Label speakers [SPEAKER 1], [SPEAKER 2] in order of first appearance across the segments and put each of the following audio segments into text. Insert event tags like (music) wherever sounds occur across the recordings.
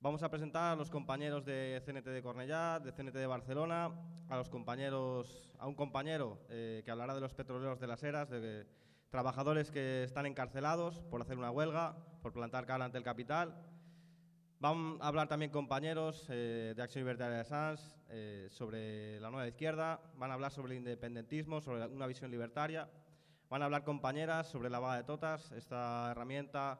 [SPEAKER 1] Vamos a presentar a los compañeros de CNT de Cornellá, de CNT de Barcelona, a los compañeros, a un compañero eh, que hablará de los petroleros de las eras, de trabajadores que están encarcelados por hacer una huelga, por plantar cara ante el capital. Van a hablar también compañeros eh, de Acción Libertaria de Sans eh, sobre la nueva izquierda, van a hablar sobre el independentismo, sobre una visión libertaria, van a hablar compañeras sobre la vaga de totas, esta herramienta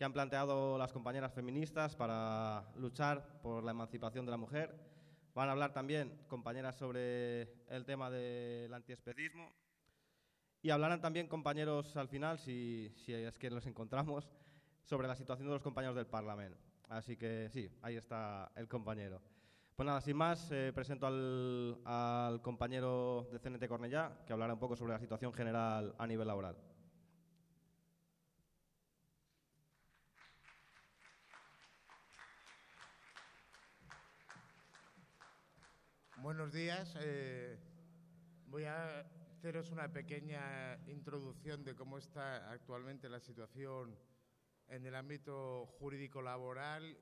[SPEAKER 1] que han planteado las compañeras feministas para luchar por la emancipación de la mujer. Van a hablar también compañeras sobre el tema del antiespecismo. Y hablarán también compañeros al final, si, si es que los encontramos, sobre la situación de los compañeros del Parlamento. Así que sí, ahí está el compañero. Pues nada, sin más, eh, presento al, al compañero de CNT Cornellá, que hablará un poco sobre la situación general a nivel laboral.
[SPEAKER 2] Buenos días. Eh, voy a haceros una pequeña introducción de cómo está actualmente la situación en el ámbito jurídico laboral,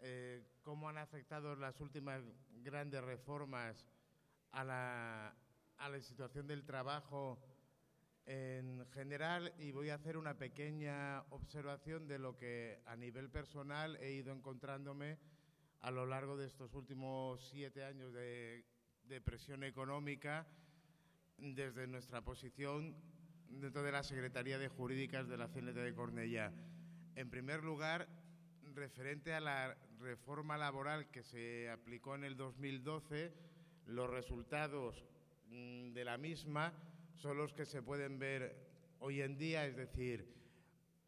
[SPEAKER 2] eh, cómo han afectado las últimas grandes reformas a la, a la situación del trabajo en general y voy a hacer una pequeña observación de lo que a nivel personal he ido encontrándome a lo largo de estos últimos siete años de, presión económica desde nuestra posición dentro de la Secretaría de Jurídicas de la CNT de Cornellá. En primer lugar, referente a la reforma laboral que se aplicó en el 2012, los resultados mm, de la misma son los que se pueden ver hoy en día, es decir,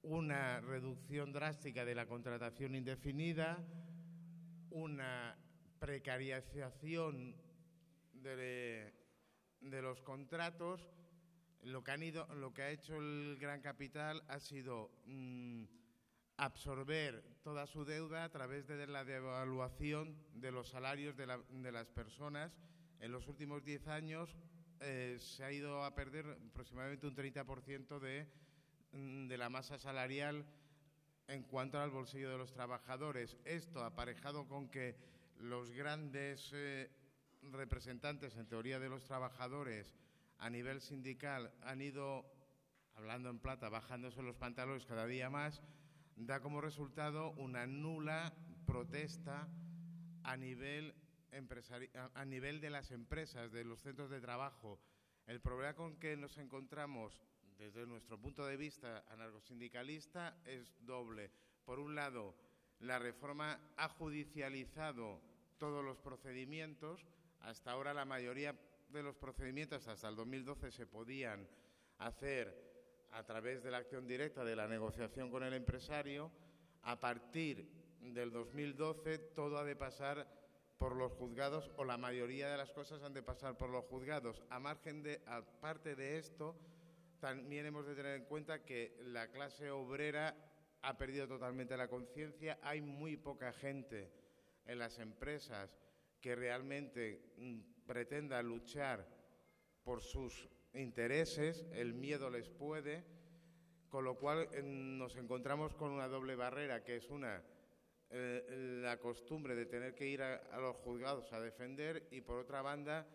[SPEAKER 2] una reducción drástica de la contratación indefinida, una precarización de, los contratos. Lo que, ha hecho el Gran Capital ha sido mm, absorber toda su deuda a través de la devaluación de los salarios de, las personas. En los últimos diez años eh, se ha ido a perder aproximadamente un 30% de, mm, de la masa salarial en cuanto al bolsillo de los trabajadores. Esto aparejado con que los grandes eh, representantes, en teoría, de los trabajadores a nivel sindical han ido, hablando en plata, bajándose los pantalones cada día más, da como resultado una nula protesta a nivel, a nivel de las empresas, de los centros de trabajo. El problema con que nos encontramos desde nuestro punto de vista anarcosindicalista es doble. Por un lado, la reforma ha judicializado todos los procedimientos. Hasta ahora la mayoría de los procedimientos, hasta el 2012, se podían hacer a través de la acción directa de la negociación con el empresario. A partir del 2012 todo ha de pasar por los juzgados o la mayoría de las cosas han de pasar por los juzgados. A margen de, aparte de esto, también hemos de tener en cuenta que la clase obrera ha perdido totalmente la conciencia. Hay muy poca gente en las empresas que realmente mm, pretenda luchar por sus intereses. El miedo les puede, con lo cual nos encontramos con una doble barrera, que es una eh, la costumbre de tener que ir a los juzgados a defender y, por otra banda,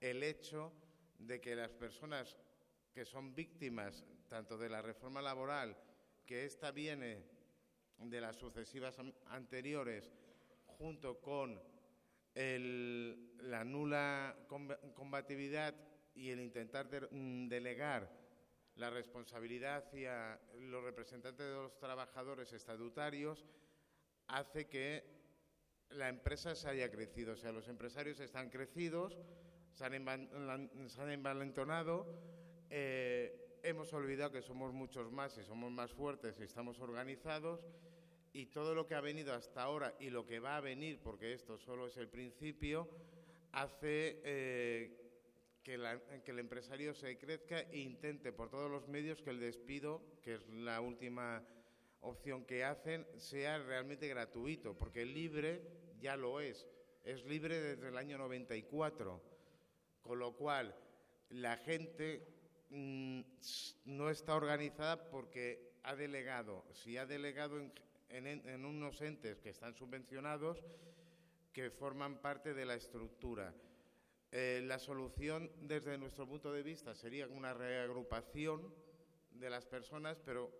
[SPEAKER 2] el hecho de que las personas que son víctimas tanto de la reforma laboral, que esta viene de las sucesivas anteriores, junto con la nula combatividad y el intentar mm, delegar la responsabilidad hacia los representantes de los trabajadores estatutarios, hace que la empresa se haya crecido. O sea, los empresarios están crecidos, se han envalentonado, eh, hemos olvidado que somos muchos más y somos más fuertes y estamos organizados y todo lo que ha venido hasta ahora y lo que va a venir, porque esto solo es el principio, hace eh, que, el empresario se crezca e intente por todos los medios que el despido, que es la última opción que hacen, sea realmente gratuito, porque libre ya lo es, es libre desde el año 94, con lo cual la gente no está organizada porque ha delegado. Si ha delegado en, unos entes que están subvencionados que forman parte de la estructura. Eh, la solución, desde nuestro punto de vista, sería una reagrupación de las personas, pero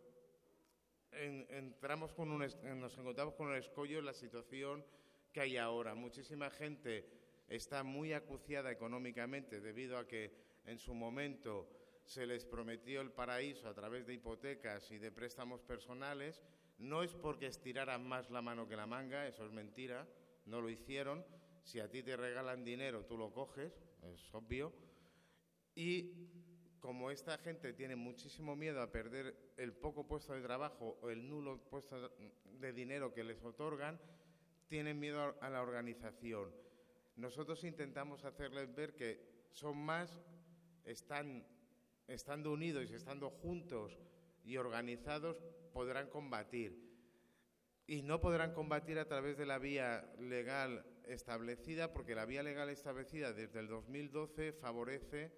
[SPEAKER 2] entramos con un, nos encontramos con un escollo en la situación que hay ahora. Muchísima gente está muy acuciada económicamente debido a que en su momento se les prometió el paraíso a través de hipotecas y de préstamos personales. No es porque estiraran más la mano que la manga, eso es mentira, no lo hicieron. Si a ti te regalan dinero, tú lo coges, es obvio. Y como esta gente tiene muchísimo miedo a perder el poco puesto de trabajo o el nulo puesto de dinero que les otorgan, tienen miedo a la organización. Nosotros intentamos hacerles ver que son más, están estando unidos estando juntos y organizados, podrán combatir. Y no podrán combatir a través de la vía legal establecida, porque la vía legal establecida desde el 2012 favorece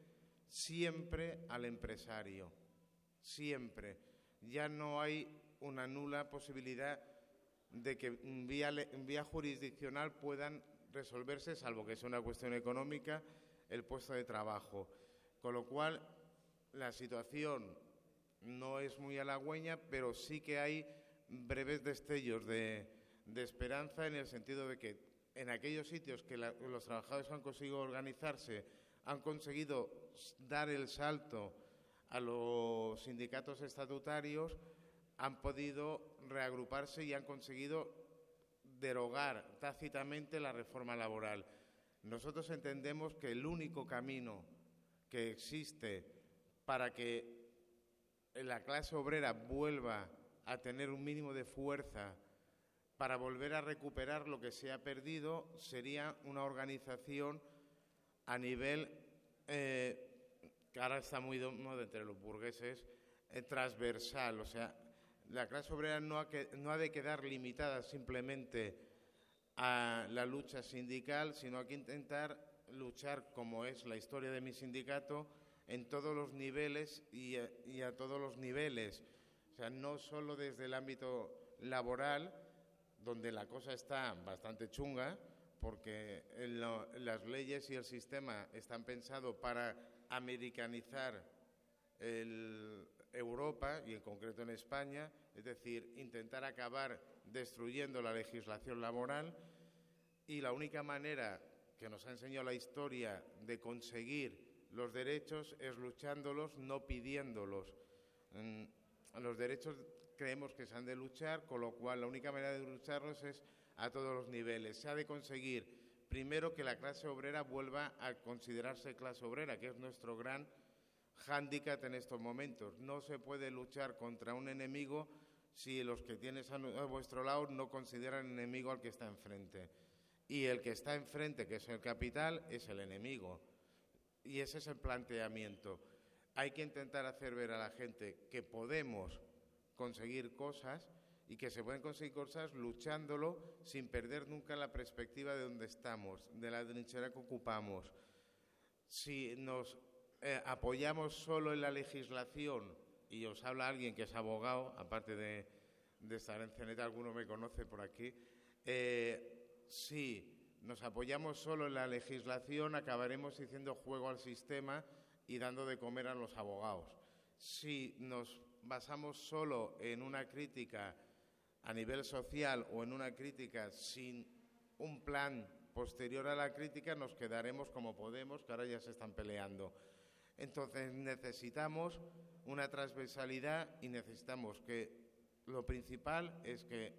[SPEAKER 2] siempre al empresario, siempre. Ya no hay una nula posibilidad de que vía, vía jurisdiccional puedan resolverse, salvo que sea una cuestión económica, el puesto de trabajo. Con lo cual, la situación no es muy halagüeña, pero sí que hay breves destellos de, esperanza en el sentido de que en aquellos sitios que los trabajadores han conseguido organizarse, han conseguido dar el salto a los sindicatos estatutarios, han podido reagruparse y han conseguido derogar tácitamente la reforma laboral. Nosotros entendemos que el único camino que existe para que la clase obrera vuelva a tener un mínimo de fuerza para volver a recuperar lo que se ha perdido sería una organización a nivel, eh, que ahora está muy de entre los burgueses, eh, transversal. O sea, la clase obrera no ha, no ha de quedar limitada simplemente a la lucha sindical, sino hay que intentar luchar, como es la historia de mi sindicato, en todos los niveles y a, todos los niveles. O sea, no solo desde el ámbito laboral, donde la cosa está bastante chunga, porque las leyes y el sistema están pensados para americanizar Europa y en concreto en España, es decir, intentar acabar destruyendo la legislación laboral y la única manera que nos ha enseñado la historia de conseguir los derechos es luchándolos, no pidiéndolos. Mm, los derechos creemos que se han de luchar, con lo cual la única manera de lucharlos es a todos los niveles. Se ha de conseguir, primero, que la clase obrera vuelva a considerarse clase obrera, que es nuestro gran hándicap en estos momentos. No se puede luchar contra un enemigo si los que tienes a vuestro lado no consideran enemigo al que está enfrente. Y el que está enfrente, que es el capital, es el enemigo. Y ese es el planteamiento. Hay que intentar hacer ver a la gente que podemos conseguir cosas y que se pueden conseguir cosas luchándolo sin perder nunca la perspectiva de donde estamos, de la trinchera que ocupamos. Si nos eh, apoyamos solo en la legislación, y os habla alguien que es abogado, aparte de, estar en CNT, alguno me conoce por aquí, eh, sí nos apoyamos solo en la legislación, acabaremos haciendo juego al sistema y dando de comer a los abogados. Si nos basamos solo en una crítica a nivel social o en una crítica sin un plan posterior a la crítica, nos quedaremos como Podemos, que ahora ya se están peleando. Entonces necesitamos una transversalidad y necesitamos que lo principal es que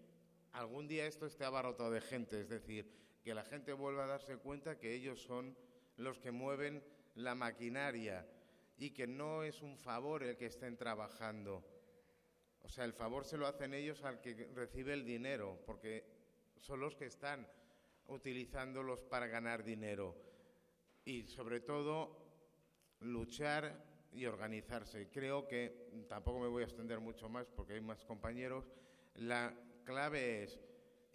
[SPEAKER 2] algún día esto esté abarrotado de gente, es decir, que la gente vuelva a darse cuenta que ellos son los que mueven la maquinaria y que no es un favor el que estén trabajando. O sea, el favor se lo hacen ellos al que recibe el dinero, porque son los que están utilizándolos para ganar dinero. Y sobre todo, luchar y organizarse. Creo que, tampoco me voy a extender mucho más porque hay más compañeros, la clave es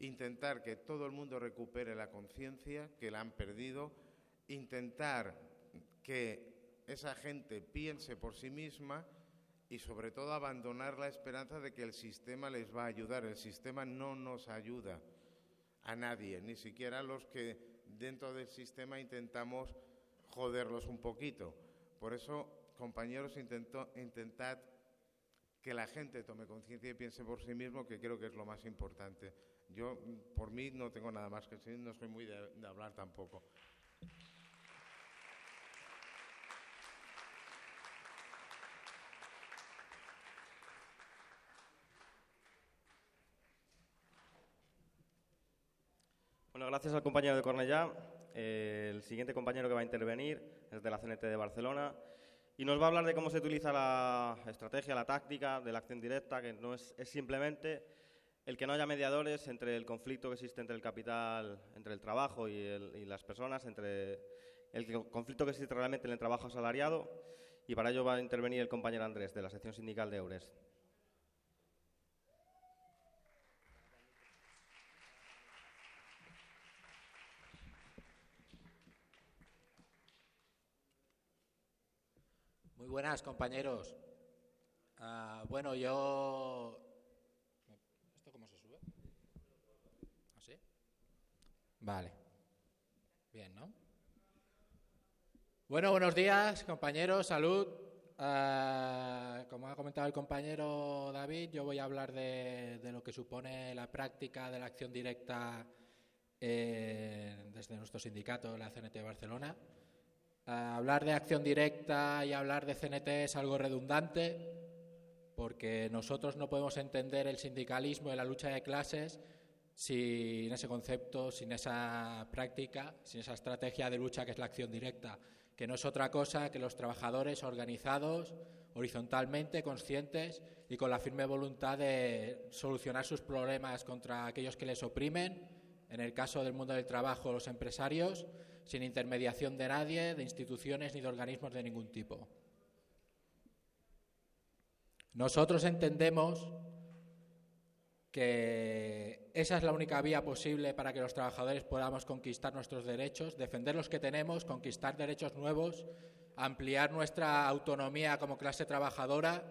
[SPEAKER 2] intentar que todo el mundo recupere la conciencia que la han perdido, intentar que esa gente piense por sí misma y sobre todo abandonar la esperanza de que el sistema les va a ayudar. El sistema no nos ayuda a nadie, ni siquiera a los que dentro del sistema intentamos joderlos un poquito. Por eso, compañeros, intento, intentad que la gente tome conciencia y piense por sí mismo, que creo que es lo más importante. Yo, por mí, no tengo nada más que decir, no soy muy de, hablar tampoco.
[SPEAKER 1] Bueno, gracias al compañero de Cornellá. Eh, el siguiente compañero que va a intervenir es de la CNT de Barcelona y nos va a hablar de cómo se utiliza la estrategia, la táctica de la acción directa, que no es, simplemente el que no haya mediadores entre el conflicto que existe entre el capital, entre el trabajo y, las personas, entre el conflicto que existe realmente en el trabajo asalariado. Y para ello va a intervenir el compañero Andrés, de la sección sindical de EURES.
[SPEAKER 3] buenas, compañeros. Ah, bueno, yo... ¿Esto cómo se sube? ¿Así? Vale. Bien, ¿no? Bueno, buenos días, compañeros. Salud. Ah, como ha comentado el compañero David, yo voy a hablar de, lo que supone la práctica de la acción directa eh, desde nuestro sindicato, la CNT de Barcelona hablar de acción directa y hablar de CNT es algo redundante porque nosotros no podemos entender el sindicalismo y la lucha de clases sin ese concepto, sin esa práctica, sin esa estrategia de lucha que es la acción directa, que no es otra cosa que los trabajadores organizados horizontalmente, conscientes y con la firme voluntad de solucionar sus problemas contra aquellos que les oprimen, en el caso del mundo del trabajo, los empresarios, sin intermediación de nadie, de instituciones ni de organismos de ningún tipo. Nosotros entendemos que esa es la única vía posible para que los trabajadores podamos conquistar nuestros derechos, defender los que tenemos, conquistar derechos nuevos, ampliar nuestra autonomía como clase trabajadora,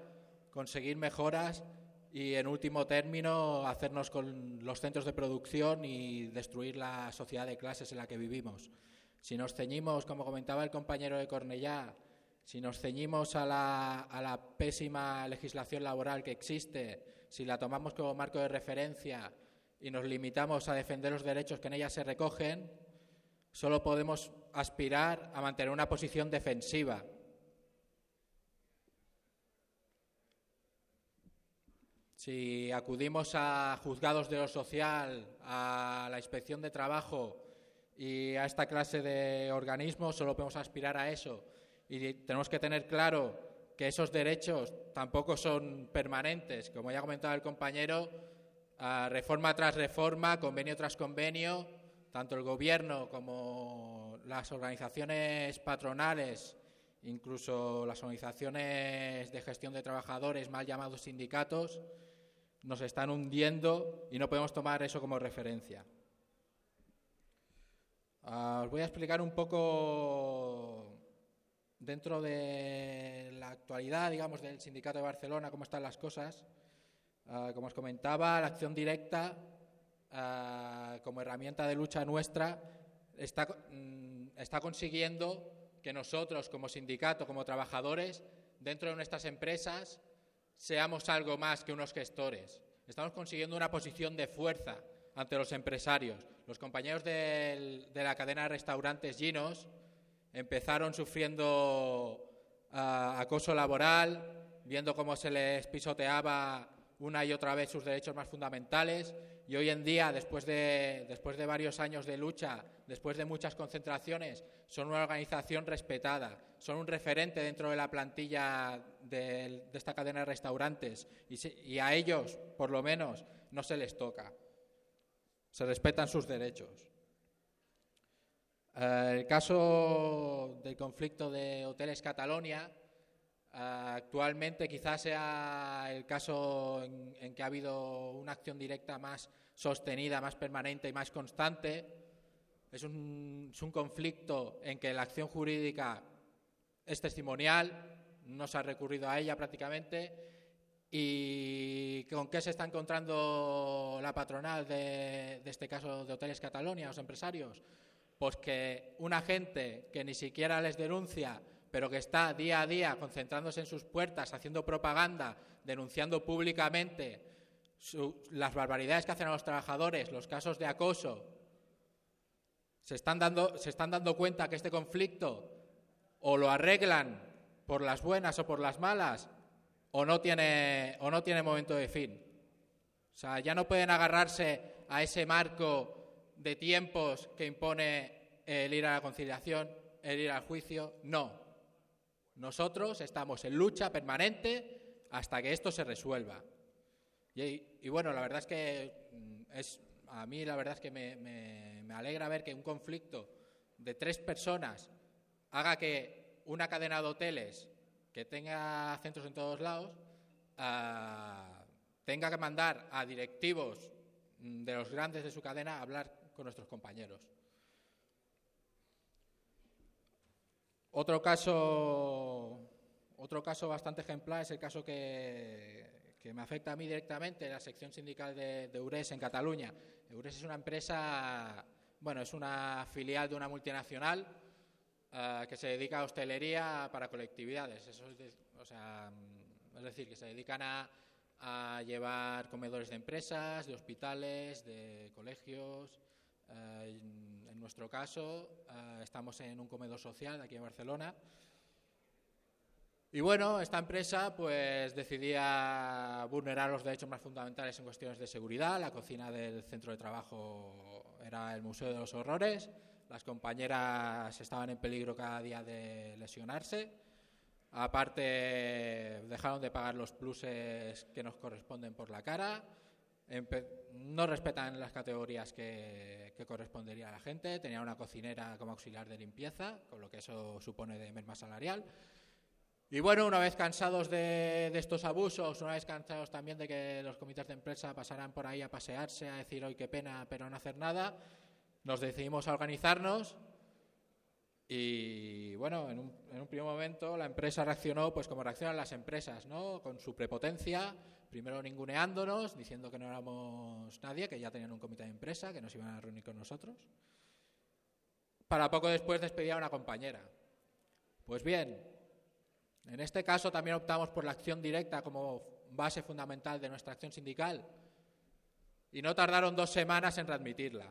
[SPEAKER 3] conseguir mejoras y, en último término, hacernos con los centros de producción y destruir la sociedad de clases en la que vivimos. Si nos ceñimos, como comentaba el compañero de Cornellá, si nos ceñimos a la, pésima legislación laboral que existe, si la tomamos como marco de referencia y nos limitamos a defender los derechos que en ella se recogen, solo podemos aspirar a mantener una posición defensiva. Si acudimos a juzgados de lo social, a la inspección de trabajo, y a esta clase de organismos solo podemos aspirar a eso. Y tenemos que tener claro que esos derechos tampoco son permanentes. Como ya ha comentado el compañero, reforma tras reforma, convenio tras convenio, tanto el Gobierno como las organizaciones patronales, incluso las organizaciones de gestión de trabajadores, mal llamados sindicatos, nos están hundiendo y no podemos tomar eso como referencia. Ah, os voy a explicar un poco dentro de la actualidad, digamos, del Sindicato de Barcelona, cómo están las cosas. Ah, como os comentaba, la acción directa ah, como herramienta de lucha nuestra está, mm, está consiguiendo que nosotros, como sindicato, como trabajadores, dentro de nuestras empresas, seamos algo más que unos gestores. Estamos consiguiendo una posición de fuerza ante los empresarios. Los compañeros de la cadena de restaurantes Ginos empezaron sufriendo ah, acoso laboral, viendo cómo se les pisoteaba una y otra vez sus derechos más fundamentales. Y hoy en día, después de, después de varios años de lucha, después de muchas concentraciones, son una organización respetada, son un referente dentro de la plantilla de, esta cadena de restaurantes. Y a ellos, por lo menos, no se les toca. Se respetan sus derechos. Eh, el caso del conflicto de Hoteles Catalonia, eh, actualmente quizás sea el caso en, que ha habido una acción directa más sostenida, más permanente y más constante. Es un, es un conflicto en que la acción jurídica es testimonial, no se ha recurrido a ella prácticamente. ¿Y con qué se está encontrando la patronal de, de este caso de Hoteles Catalonia, los empresarios? Pues que una gente que ni siquiera les denuncia, pero que está día a día concentrándose en sus puertas, haciendo propaganda, denunciando públicamente las barbaridades que hacen a los trabajadores, los casos de acoso, se están dando, se están dando cuenta que este conflicto o lo arreglan por las buenas o por las malas o no tiene, o no tiene momento de fin. O sea, ya no pueden agarrarse a ese marco de tiempos que impone el ir a la conciliación, el ir al juicio. No. Nosotros estamos en lucha permanente hasta que esto se resuelva. Y, bueno, la verdad es que mm, es, a mí la verdad es que me, alegra ver que un conflicto de tres personas haga que una cadena de hoteles que tenga centros en todos lados ah, tenga que mandar a directivos mm, de los grandes de su cadena a hablar con nuestros compañeros. Otro caso, otro caso bastante ejemplar es el caso que, que me afecta a mí directamente, la sección sindical de, de EURES en Cataluña. EURES es una empresa, bueno, es una filial de una multinacional eh, que se dedica a hostelería para colectividades. Es decir, que se dedican a, llevar comedores de empresas, de hospitales, de colegios. Eh, en nuestro caso, eh, estamos en un comedor social aquí en Barcelona. Y bueno, esta empresa pues decidía vulnerar los derechos más fundamentales en cuestiones de seguridad. La cocina del centro de trabajo era el Museo de los Horrores. Las compañeras estaban en peligro cada día de lesionarse. Aparte, dejaron de pagar los pluses que nos corresponden por la cara. No respetan las categorías que, que, correspondería a la gente. Tenían una cocinera como auxiliar de limpieza, con lo que eso supone de merma salarial. Y bueno, una vez cansados de, estos abusos, una vez cansados también de que los comités de empresa pasaran por ahí a pasearse, a decir hoy qué pena, pero no hacer nada, nos decidimos a organizarnos y bueno, en un, en un primer momento la empresa reaccionó pues como reaccionan las empresas, ¿no? Con su prepotencia, primero ninguneándonos, diciendo que no éramos nadie, que ya tenían un comité de empresa, que nos iban a reunir con nosotros. Para poco después despedir a una compañera. Pues bien, en este caso también optamos por la acción directa como base fundamental de nuestra acción sindical y no tardaron dos semanas en readmitirla.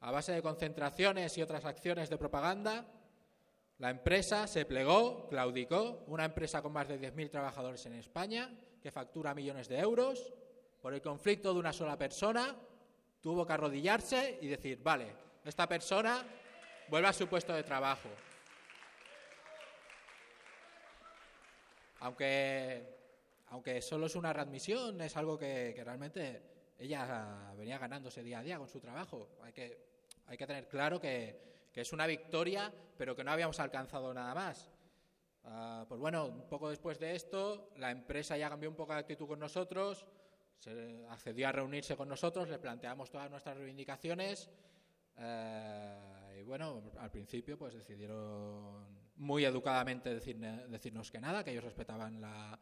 [SPEAKER 3] A base de concentraciones y otras acciones de propaganda, la empresa se plegó, claudicó, una empresa con más de 10.000 trabajadores en España, que factura millones de euros, por el conflicto de una sola persona, tuvo que arrodillarse y decir, vale, esta persona vuelve a su puesto de trabajo. Aunque, aunque solo es una readmisión, es algo que, realmente ella venía ganándose día a día con su trabajo. Hay que, hay que tener claro que, es una victoria, pero que no habíamos alcanzado nada más. Ah, pues bueno, un poco después de esto, la empresa ya cambió un poco de actitud con nosotros, se accedió a reunirse con nosotros, le planteamos todas nuestras reivindicaciones. Eh, y bueno, al principio pues decidieron muy educadamente decirnos que nada, que ellos respetaban la,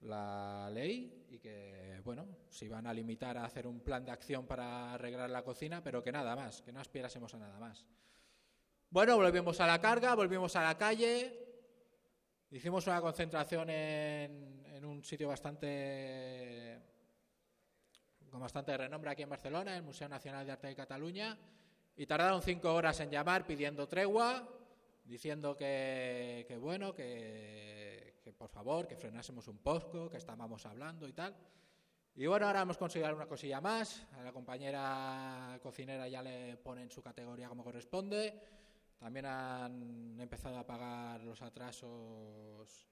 [SPEAKER 3] la ley y que, bueno, se iban a limitar a hacer un plan de acción para arreglar la cocina, pero que nada más, que no aspirásemos a nada más. Bueno, volvimos a la carga, volvimos a la calle, hicimos una concentración en, en un sitio bastante con bastante renombre aquí en Barcelona, el Museo Nacional de Arte de Cataluña, y tardaron cinco horas en llamar pidiendo tregua, diciendo que, bueno, que, por favor, que frenásemos un poco, que estábamos hablando y tal. Y bueno, ahora hemos conseguido una cosilla más. A la compañera cocinera ya le ponen su categoría como corresponde. También han empezado a pagar los atrasos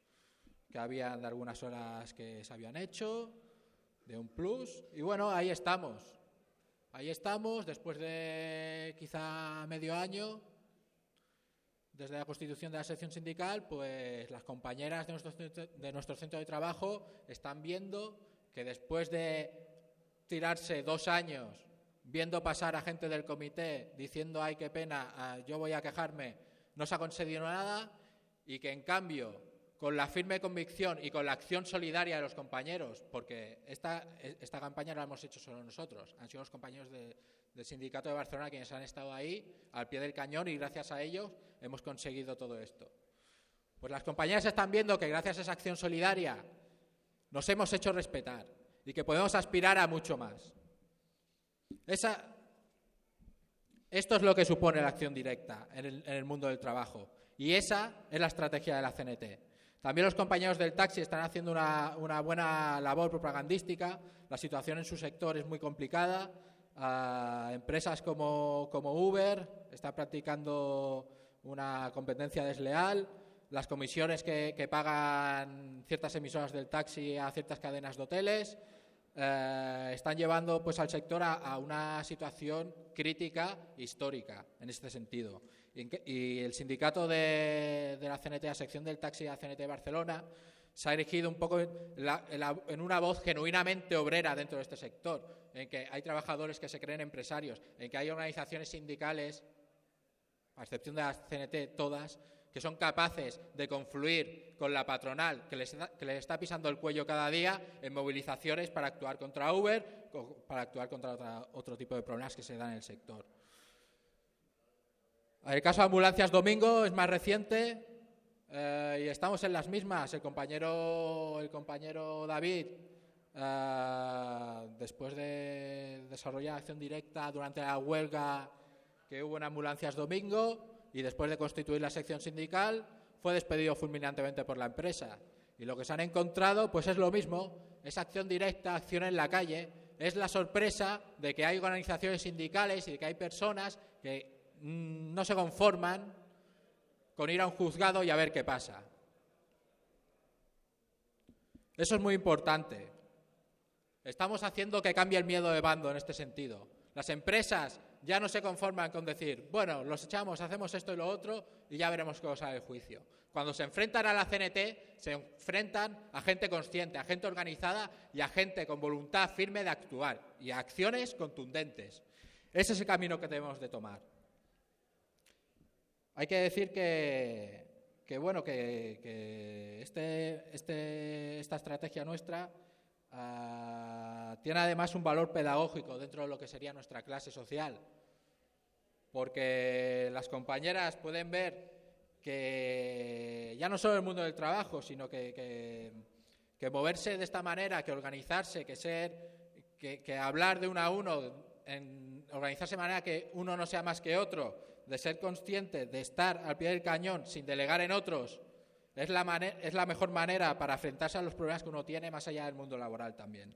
[SPEAKER 3] que habían de algunas horas que se habían hecho, de un plus. Y bueno, ahí estamos. Ahí estamos, después de quizá medio año, desde la constitución de la sección sindical, pues las compañeras de nuestro, de nuestro centro de trabajo están viendo que después de tirarse dos años viendo pasar a gente del comité diciendo, ay, qué pena, ah, yo voy a quejarme, no se ha conseguido nada y que en cambio con la firme convicción y con la acción solidaria de los compañeros, porque esta, esta campaña no la hemos hecho solo nosotros, han sido los compañeros del Sindicato de Barcelona quienes han estado ahí al pie del cañón y gracias a ellos hemos conseguido todo esto. Pues las compañeras están viendo que gracias a esa acción solidaria nos hemos hecho respetar y que podemos aspirar a mucho más. Esa, esto es lo que supone la acción directa en el, mundo del trabajo y esa es la estrategia de la CNT. También los compañeros del taxi están haciendo una, buena labor propagandística. La situación en su sector es muy complicada. Uh, empresas como, Uber están practicando una competencia desleal. Las comisiones que, pagan ciertas emisoras del taxi a ciertas cadenas de hoteles eh, están llevando pues, al sector a, una situación crítica histórica en este sentido. Y, el sindicato de, de, la CNT, la sección del taxi de la CNT de Barcelona, se ha erigido un poco en, una voz genuinamente obrera dentro de este sector, en que hay trabajadores que se creen empresarios, en que hay organizaciones sindicales, a excepción de la CNT, todas, que son capaces de confluir con la patronal que les, que les está pisando el cuello cada día en movilizaciones para actuar contra Uber, para actuar contra otro tipo de problemas que se dan en el sector. El caso de Ambulancias Domingo es más reciente eh, y estamos en las mismas. El compañero, el compañero David, eh, después de desarrollar acción directa durante la huelga que hubo en Ambulancias Domingo y después de constituir la sección sindical, fue despedido fulminantemente por la empresa. Y lo que se han encontrado, pues es lo mismo, es acción directa, acción en la calle, es la sorpresa de que hay organizaciones sindicales y de que hay personas que Mm, no se conforman con ir a un juzgado y a ver qué pasa. Eso es muy importante. Estamos haciendo que cambie el miedo de bando en este sentido. Las empresas ya no se conforman con decir, bueno, los echamos, hacemos esto y lo otro y ya veremos cómo sale el juicio. Cuando se enfrentan a la CNT, se enfrentan a gente consciente, a gente organizada y a gente con voluntad firme de actuar y a acciones contundentes. Ese es el camino que debemos de tomar. Hay que decir que, bueno, que, que este, este, esta estrategia nuestra uh, tiene además un valor pedagógico dentro de lo que sería nuestra clase social, porque las compañeras pueden ver que ya no solo el mundo del trabajo, sino que, que, que moverse de esta manera, que organizarse, que ser, que, que hablar de uno a uno, en organizarse de manera que uno no sea más que otro, de ser consciente, de estar al pie del cañón sin delegar en otros, es la, mejor manera para enfrentarse a los problemas que uno tiene más allá del mundo laboral también.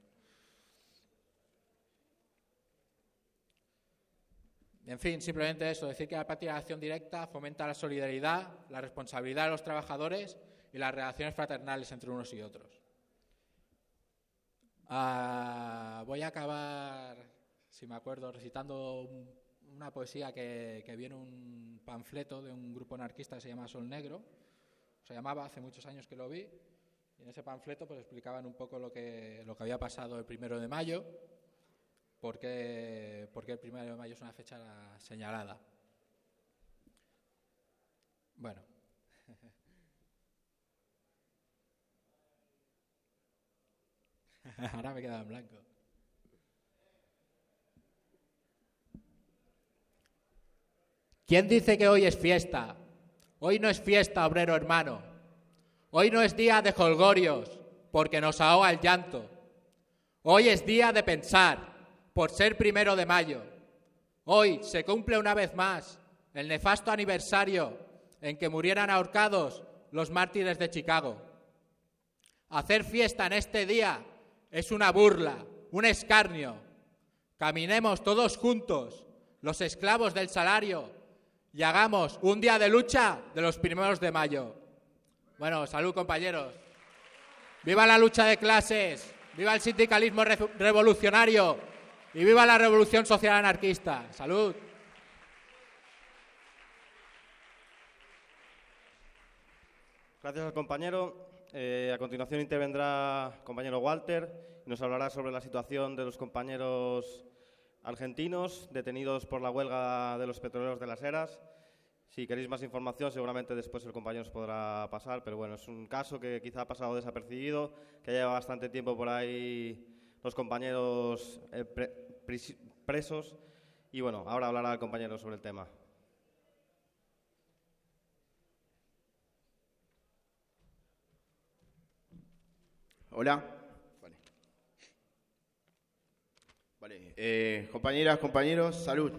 [SPEAKER 3] En fin, simplemente eso, decir que la práctica de acción directa fomenta la solidaridad, la responsabilidad de los trabajadores y las relaciones fraternales entre unos y otros. Uh, voy a acabar, si me acuerdo, recitando un una poesía que, que viene un panfleto de un grupo anarquista que se llama Sol Negro, se llamaba, hace muchos años que lo vi, y en ese panfleto pues explicaban un poco lo que, lo que había pasado el primero de mayo, porque, porque el primero de mayo es una fecha señalada. Bueno. (laughs) Ahora me queda en blanco. ¿Quién dice que hoy es fiesta? Hoy no es fiesta, obrero hermano. Hoy no es día de holgorios, porque nos ahoga el llanto. Hoy es día de pensar, por ser primero de mayo. Hoy se cumple una vez más el nefasto aniversario en que murieran ahorcados los mártires de Chicago. Hacer fiesta en este día es una burla, un escarnio. Caminemos todos juntos, los esclavos del salario, y hagamos un día de lucha de los primeros de mayo. Bueno, salud compañeros. Viva la lucha de clases, viva el sindicalismo re revolucionario y viva la revolución social anarquista. Salud.
[SPEAKER 1] Gracias al compañero. Eh, a continuación intervendrá compañero Walter y nos hablará sobre la situación de los compañeros argentinos detenidos por la huelga de los petroleros de las Heras. Si queréis más información, seguramente después el compañero os podrá pasar, pero bueno, es un caso que quizá ha pasado desapercibido, que lleva bastante tiempo por ahí los compañeros eh, presos y bueno, ahora hablará el compañero sobre el tema.
[SPEAKER 4] Hola. Vale. Eh, compañeras, compañeros, salud.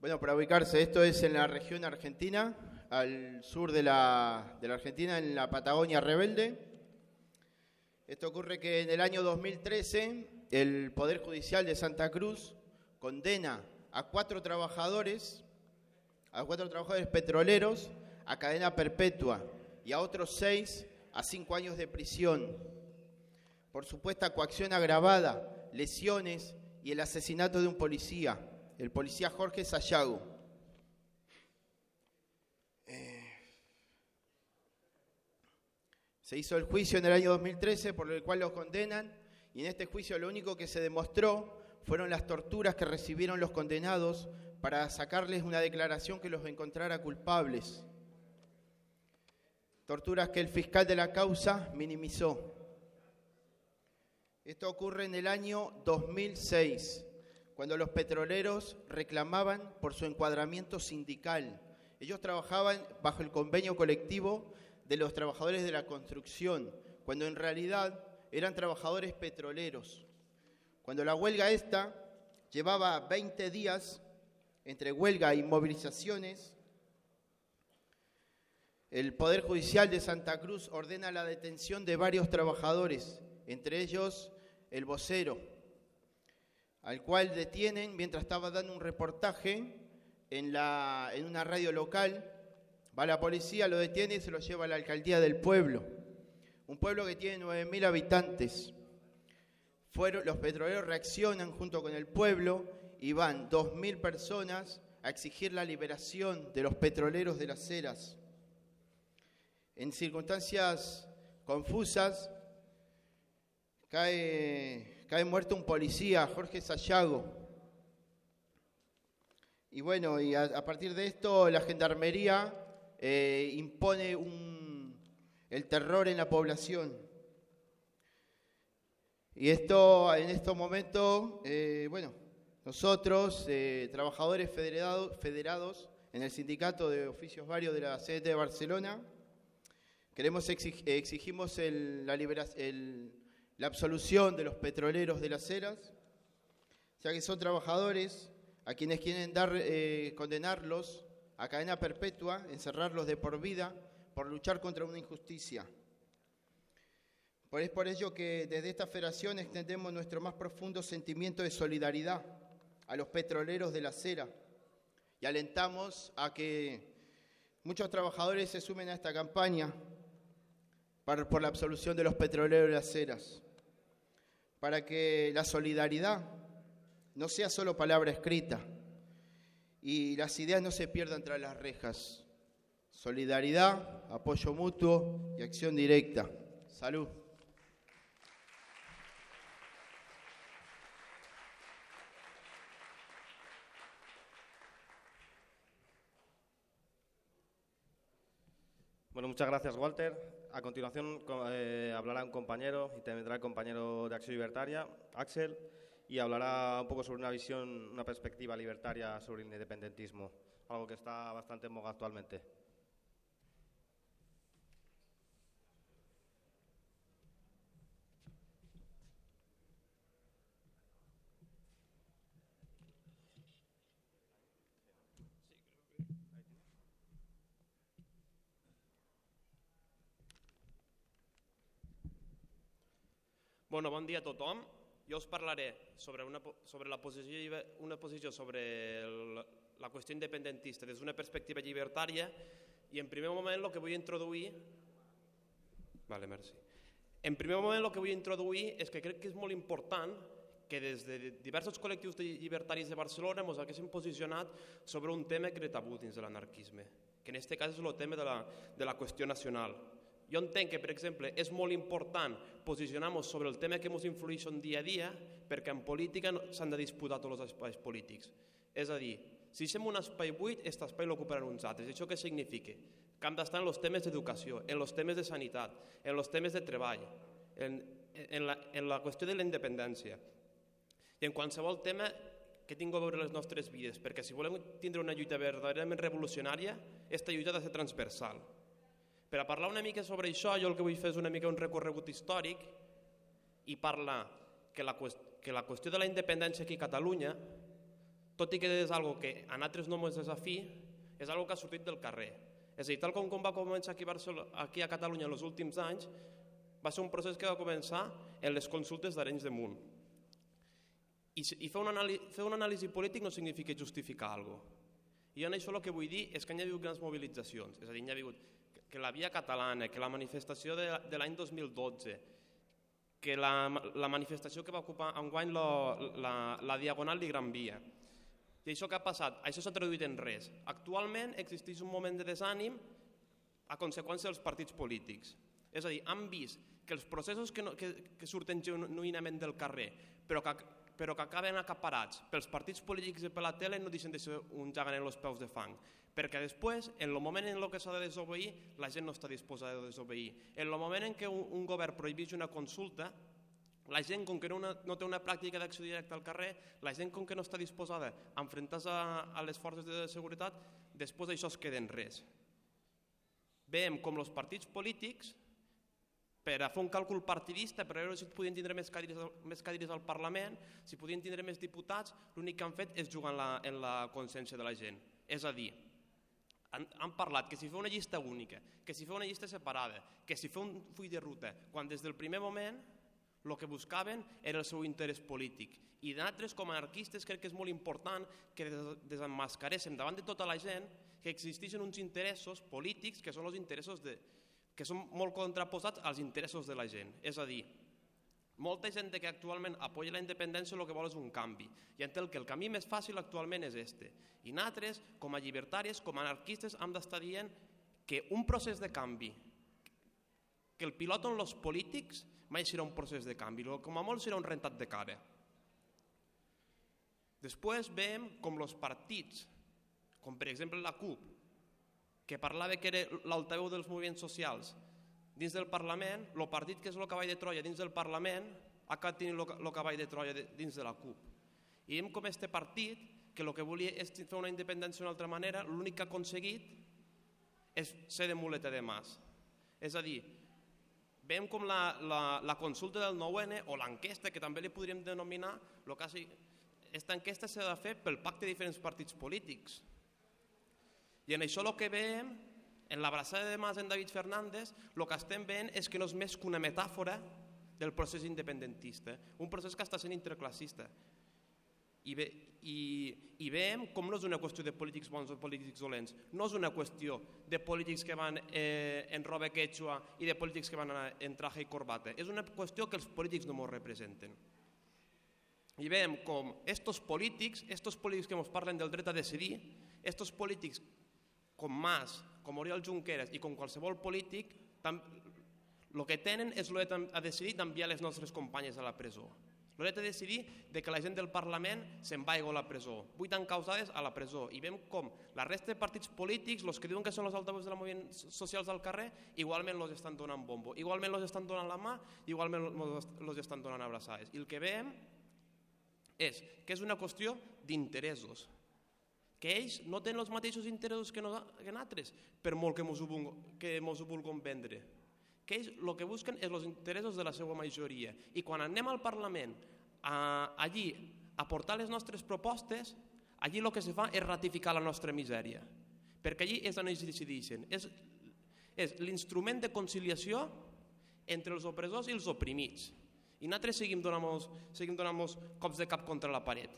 [SPEAKER 4] Bueno, para ubicarse, esto es en la región argentina, al sur de la, de la Argentina, en la Patagonia rebelde. Esto ocurre que en el año 2013 el Poder Judicial de Santa Cruz condena a cuatro trabajadores, a cuatro trabajadores petroleros a cadena perpetua y a otros seis a cinco años de prisión por supuesta coacción agravada, lesiones y el asesinato de un policía, el policía Jorge Sayago. Eh, se hizo el juicio en el año 2013 por el cual los condenan y en este juicio lo único que se demostró fueron las torturas que recibieron los condenados para sacarles una declaración que los encontrara culpables. Torturas que el fiscal de la causa minimizó. Esto ocurre en el año 2006, cuando los petroleros reclamaban por su encuadramiento sindical. Ellos trabajaban bajo el convenio colectivo de los trabajadores de la construcción, cuando en realidad eran trabajadores petroleros. Cuando la huelga esta llevaba 20 días entre huelga y movilizaciones, el Poder Judicial de Santa Cruz ordena la detención de varios trabajadores, entre ellos el vocero, al cual detienen mientras estaba dando un reportaje en, la, en una radio local. Va la policía, lo detiene y se lo lleva a la alcaldía del pueblo. Un pueblo que tiene 9.000 habitantes los petroleros reaccionan junto con el pueblo y van 2.000 personas a exigir la liberación de los petroleros de las eras. En circunstancias confusas, cae, cae muerto un policía, Jorge Sayago. Y bueno, y a, partir de esto la gendarmería eh, impone el terror en la población. Y esto, en estos momentos, eh, bueno, nosotros, eh, trabajadores federados, federados en el Sindicato de Oficios Varios de la CDT de Barcelona, queremos exigimos la, la absolución de los petroleros de las eras, ya que son trabajadores a quienes quieren dar, eh, condenarlos a cadena perpetua, encerrarlos de por vida por luchar contra una injusticia. Es por ello que desde esta federación extendemos nuestro más profundo sentimiento de solidaridad a los petroleros de la acera y alentamos a que muchos trabajadores se sumen a esta campaña por la absolución de los petroleros de las aceras, para que la solidaridad no sea solo palabra escrita y las ideas no se pierdan tras las rejas. Solidaridad, apoyo mutuo y acción directa. Salud.
[SPEAKER 1] Bueno, muchas gracias, Walter. A continuación eh, hablará un compañero y tendrá el compañero de Acción Libertaria, Axel, y hablará un poco sobre una visión, una perspectiva libertaria sobre el independentismo, algo que está bastante en moda actualmente.
[SPEAKER 5] Bueno, bon dia a tothom. Jo us parlaré sobre una, sobre la posició, una posició sobre el, la qüestió independentista des d'una perspectiva llibertària i en primer moment el que vull introduir... Vale, merci. En primer moment el que vull introduir és que crec que és molt important que des de diversos col·lectius de llibertaris de Barcelona ens haguéssim posicionat sobre un tema que era tabú dins de l'anarquisme, que en aquest cas és el tema de la, de la qüestió nacional. Jo entenc que, per exemple, és molt important posicionar-nos sobre el tema que ens influeix en dia a dia perquè en política s'han de disputar tots els espais polítics. És a dir, Si deixem un espai buit, aquest espai l'ocuparan uns altres. Això què significa? Que hem d'estar en els temes d'educació, en els temes de sanitat, en els temes de treball, en, en, la, en la qüestió de la independència i en qualsevol tema que tingui a veure les nostres vides, perquè si volem tindre una lluita verdaderament revolucionària, aquesta lluita ha de ser transversal. Per a parlar una mica sobre això, jo el que vull fer és una mica un recorregut històric i parlar que la, que la qüestió de la independència aquí a Catalunya, tot i que és algo que a nosaltres no ens desafí, és algo que ha sortit del carrer. És a dir, tal com, com va començar aquí a, Barcelona, aquí a Catalunya en els últims anys, va ser un procés que va començar en les consultes d'Arenys de Munt. I, i fer, un anàlisi, fer un anàlisi polític no significa justificar alguna cosa. I en això el que vull dir és que hi ha hagut grans mobilitzacions, és a dir, hi ha hagut que la via catalana, que la manifestació de, de l'any 2012, que la, la manifestació que va ocupar enguany la, la, la Diagonal i Gran Via. I això que ha passat? Això s'ha traduït en res. Actualment existeix un moment de desànim a conseqüència dels partits polítics. És a dir, han vist que els processos que, no, que, que surten genuïnament del carrer, però que, però que acaben acaparats pels partits polítics i per la tele no deixen de ser un gegant en els peus de fang. Perquè després, en el moment en què s'ha de desobeir, la gent no està disposada a desobeir. En el moment en què un, govern prohibeix una consulta, la gent, com que no, una, no té una pràctica d'acció directa al carrer, la gent, com que no està disposada a enfrontar-se a, a les forces de seguretat, després d'això es queda en res. Veiem com els partits polítics per a fer un càlcul partidista, per veure si podien tindre més cadires, més cadires al Parlament, si podien tindre més diputats, l'únic que han fet és jugar en la, en la consciència de la gent. És a dir, han, han parlat que si fa una llista única, que si fa una llista separada, que si fa un full de ruta, quan des del primer moment el que buscaven era el seu interès polític. I d'altres, com a anarquistes, crec que és molt important que desenmascaréssim davant de tota la gent que existeixen uns interessos polítics que són els interessos de, que són molt contraposats als interessos de la gent. És a dir, molta gent que actualment apoya la independència el que vol és un canvi i entén que el camí més fàcil actualment és este. I nosaltres, com a llibertaris, com a anarquistes, hem d'estar dient que un procés de canvi, que el piloten els polítics, mai serà un procés de canvi, com a molt serà un rentat de cara. Després veiem com els partits, com per exemple la CUP, que parlava que era l'altaveu dels moviments socials dins del Parlament, el partit que és el cavall de Troia dins del Parlament ha acabat tenint el cavall de Troia dins de la CUP. I veiem com este partit, que el que volia és fer una independència d'una altra manera, l'únic que ha aconseguit és ser de muleta de mas. És a dir, veiem com la, la, la consulta del 9N o l'enquesta, que també li podríem denominar, el que ha, aquesta enquesta s'ha de fer pel pacte de diferents partits polítics. I en això el que veiem, en l'abraçada de Mas en David Fernández, el que estem veient és que no és més que una metàfora del procés independentista, un procés que està sent interclassista. I, ve, i, i veiem com no és una qüestió de polítics bons o polítics dolents, no és una qüestió de polítics que van eh, en roba quechua i de polítics que van en traje i corbata, és una qüestió que els polítics no ens representen. I veiem com estos polítics, estos polítics que ens parlen del dret a decidir, estos polítics com Mas, com Oriol Junqueras i com qualsevol polític, el que tenen és el a decidir d'enviar les nostres companyes a la presó. El dret a decidir de que la gent del Parlament se'n vagi a la presó. Vuit encausades a la presó. I veiem com la resta de partits polítics, els que diuen que són els altaveus de la moviment socials del carrer, igualment els estan donant bombo. Igualment els estan donant la mà, igualment els estan donant abraçades. I el que veiem és que és una qüestió d'interessos que ells no tenen els mateixos interessos que, nosaltres, per molt que ens ho, que mos ho vulguin vendre. Que ells el que busquen és els interessos de la seva majoria. I quan anem al Parlament a, allí a portar les nostres propostes, allí el que se fa és ratificar la nostra misèria. Perquè allí és on ells decideixen. És, és l'instrument de conciliació entre els opressors i els oprimits. I nosaltres seguim donant-nos donant cops de cap contra la paret.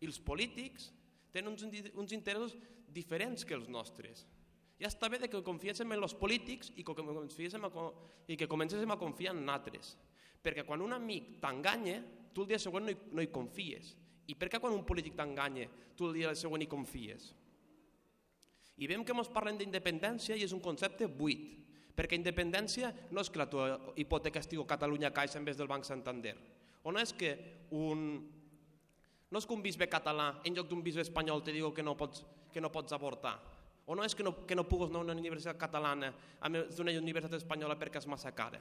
[SPEAKER 5] I els polítics tenen uns, uns interessos diferents que els nostres. Ja està bé de que confiéssim en els polítics i que, a, i que comencéssim a confiar en nosaltres. Perquè quan un amic t'enganya, tu el dia següent no hi, no hi confies. I per què quan un polític t'enganya, tu el dia següent hi confies? I veiem que ens parlen d'independència i és un concepte buit, perquè independència no és que la tua hipoteca estigui a Catalunya Caixa en vez del Banc Santander, o no és que un, No és que un bisbe català, en lloc d'un bisbe espanyol, te digui que no pots, que no pots avortar. O no és que no, que no puguis anar a una universitat catalana d'una universitat espanyola perquè és massa cara.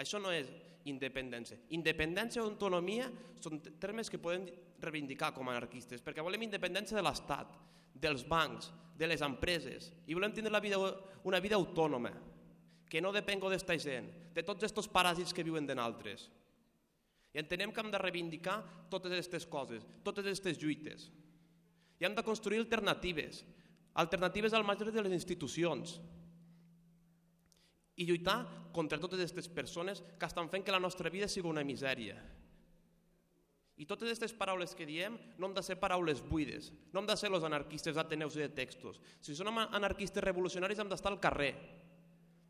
[SPEAKER 5] Això no és independència. Independència o autonomia són termes que podem reivindicar com a anarquistes, perquè volem independència de l'Estat, dels bancs, de les empreses, i volem tenir la vida, una vida autònoma, que no depengo d'esta gent, de tots aquests paràsits que viuen de naltres. I entenem que hem de reivindicar totes aquestes coses, totes aquestes lluites. I hem de construir alternatives, alternatives al marge de les institucions, i lluitar contra totes aquestes persones que estan fent que la nostra vida sigui una misèria. I totes aquestes paraules que diem no han de ser paraules buides, no hem de ser els anarquistes d'ateneus i de textos. Si som anarquistes revolucionaris hem d'estar al carrer,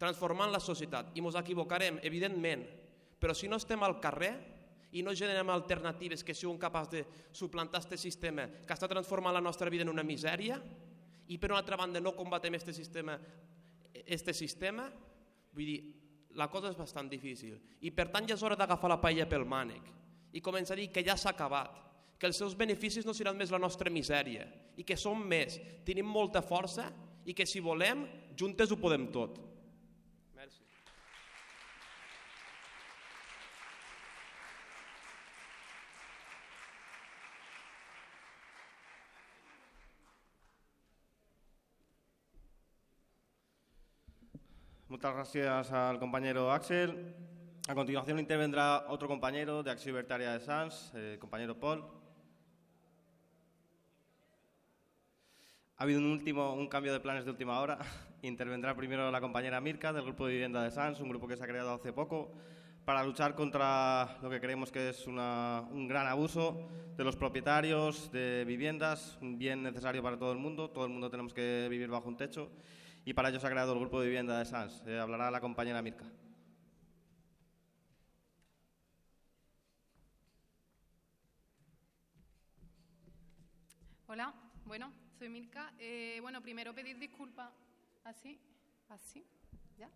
[SPEAKER 5] transformant la societat. I ens equivocarem, evidentment, però si no estem al carrer i no generem alternatives que siguin capaços de suplantar aquest sistema que està transformant la nostra vida en una misèria i per una altra banda no combatem aquest sistema, este sistema, vull dir, la cosa és bastant difícil. I per tant ja és hora d'agafar la paella pel mànec i començar a dir que ja s'ha acabat, que els seus beneficis no seran més la nostra misèria i que som més, tenim molta força i que si volem, juntes ho podem tot.
[SPEAKER 1] Muchas gracias al compañero Axel. A continuación intervendrá otro compañero de Acción Libertaria de Sans, el compañero Paul. Ha habido un último un cambio de planes de última hora. (laughs) Intervendrá primero la compañera Mirka del grupo de vivienda de Sans, un grupo que se ha creado hace poco para luchar contra lo que creemos que es una- un gran abuso de los propietarios de viviendas, un bien necesario para todo el mundo. Todo el mundo tenemos que vivir bajo un techo y para ello se ha creado el grupo de vivienda de Sans. Eh, hablará la compañera Mirka.
[SPEAKER 6] Hola, bueno, soy Mirka. Eh, bueno, primero pedir disculpas. ¿Así? ¿Así? ¿Ya?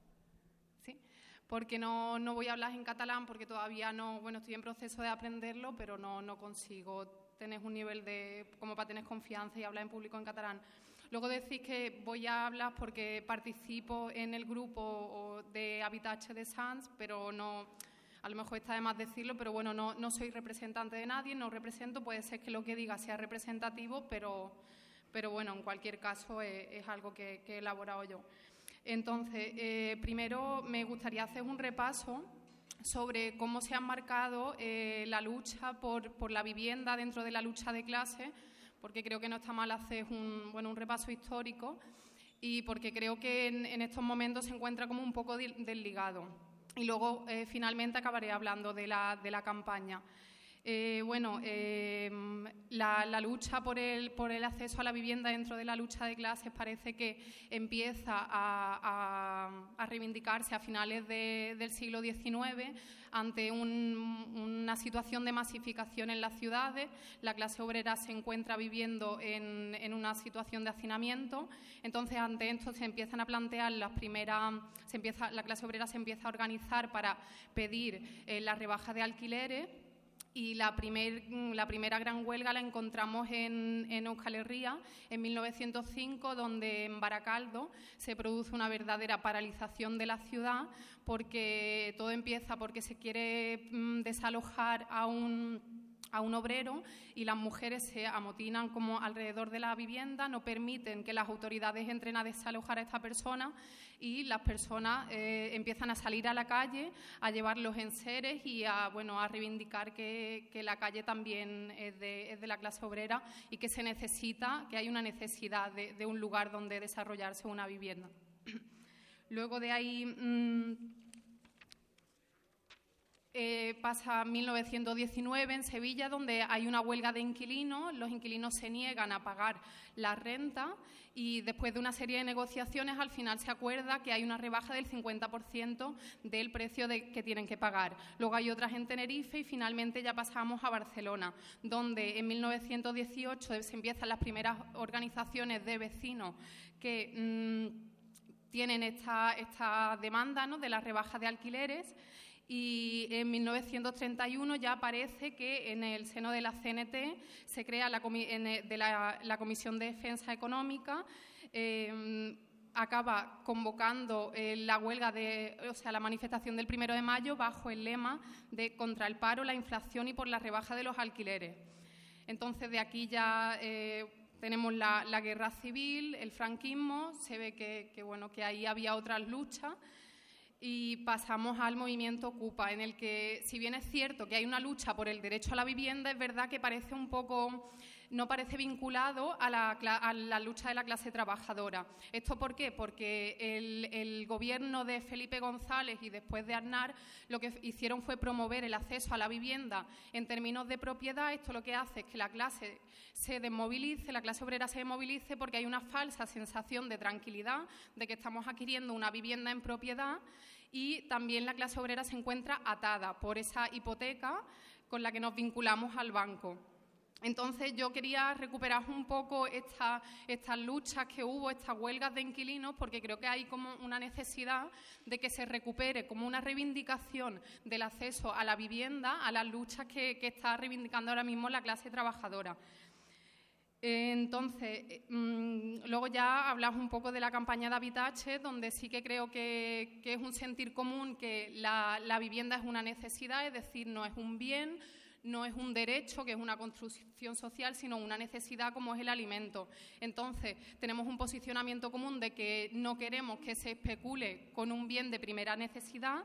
[SPEAKER 6] Sí. Porque no, no voy a hablar en catalán porque todavía no, bueno, estoy en proceso de aprenderlo, pero no, no consigo tener un nivel de, como para tener confianza y hablar en público en catalán. Luego decís que voy a hablar porque participo en el grupo de Habitache de Sans, pero no, a lo mejor está de más decirlo, pero bueno, no, no soy representante de nadie, no represento, puede ser que lo que diga sea representativo, pero, pero bueno, en cualquier caso es, es algo que, que he elaborado yo. Entonces, eh, primero me gustaría hacer un repaso sobre cómo se ha marcado eh, la lucha por, por la vivienda dentro de la lucha de clase, porque creo que no está mal hacer un, bueno, un repaso histórico y porque creo que en, estos momentos se encuentra como un poco desligado. Y luego, eh, finalmente, acabaré hablando de la, de la campaña. Eh, bueno, eh, la, la lucha por el, por el acceso a la vivienda dentro de la lucha de clases parece que empieza a, a- a reivindicarse a finales de- del siglo XIX ante un- una situación de masificación en las ciudades. La clase obrera se encuentra viviendo en, en una situación de hacinamiento. Entonces, ante esto se empiezan a plantear las primeras, se empieza, la clase obrera se empieza a organizar para pedir eh, la rebaja de alquileres. Y la, primer- la primera gran huelga la encontramos en, en Euskal Herria en 1905, donde en Baracaldo se produce una verdadera paralización de la ciudad, porque todo empieza porque se quiere mm, desalojar a un a un obrero y las mujeres se amotinan como alrededor de la vivienda, no permiten que las autoridades entren a desalojar a esta persona y las personas eh, empiezan a salir a la calle, a llevar los enseres y a, bueno, a reivindicar que, que la calle también es de, es de la clase obrera y que se necesita, que hay una necesidad de, de un lugar donde desarrollarse una vivienda. (clears throat) Luego de ahí... mm, eh, pasa 1919 en Sevilla, donde hay una huelga de inquilinos, los inquilinos se niegan a pagar la renta y después de una serie de negociaciones al final se acuerda que hay una rebaja del 50% del precio que tienen que pagar. Luego hay otras en Tenerife y finalmente ya pasamos a Barcelona, donde en 1918 se empiezan las primeras organizaciones de vecinos que... mm, tienen esta, esta demanda ¿no? de la rebaja de alquileres y en 1931 ya aparece que en el seno de la CNT se crea la, de la, Comisión de Defensa Económica. Em, acaba convocando eh, la huelga de, o sea, la manifestación del primero de mayo bajo el lema de contra el paro, la inflación y por la rebaja de los alquileres. Entonces, de aquí ya eh, tenemos la, guerra civil, el franquismo, se ve que, bueno, que ahí había otras luchas y pasamos al movimiento Ocupa, en el que, si bien es cierto que hay una lucha por el derecho a la vivienda, es verdad que parece un poco no parece vinculado a la, lucha de la clase trabajadora. ¿Esto por qué? Porque el, gobierno de Felipe González y después de Arnar lo que hicieron fue promover el acceso a la vivienda en términos de propiedad. Esto lo que hace es que la clase se desmovilice, la clase obrera se desmovilice porque hay una falsa sensación de tranquilidad, de que estamos adquiriendo una vivienda en propiedad y también la clase obrera se encuentra atada por esa hipoteca con la que nos vinculamos al banco. Entonces yo quería recuperar un poco estas luchas que hubo, estas huelgas de inquilinos, porque creo que hay como una necesidad de que se recupere como una reivindicación del acceso a la vivienda, a las luchas que, está reivindicando ahora mismo la clase trabajadora. Entonces, mm, luego ya hablas un poco de la campaña de Habitache, donde sí que creo que, es un sentir común que la vivienda es una necesidad, es decir, no es un bien, no es un derecho, que es una construcción social, sino una necesidad como es el alimento. Entonces, tenemos un posicionamiento común de que no queremos que se especule con un bien de primera necesidad,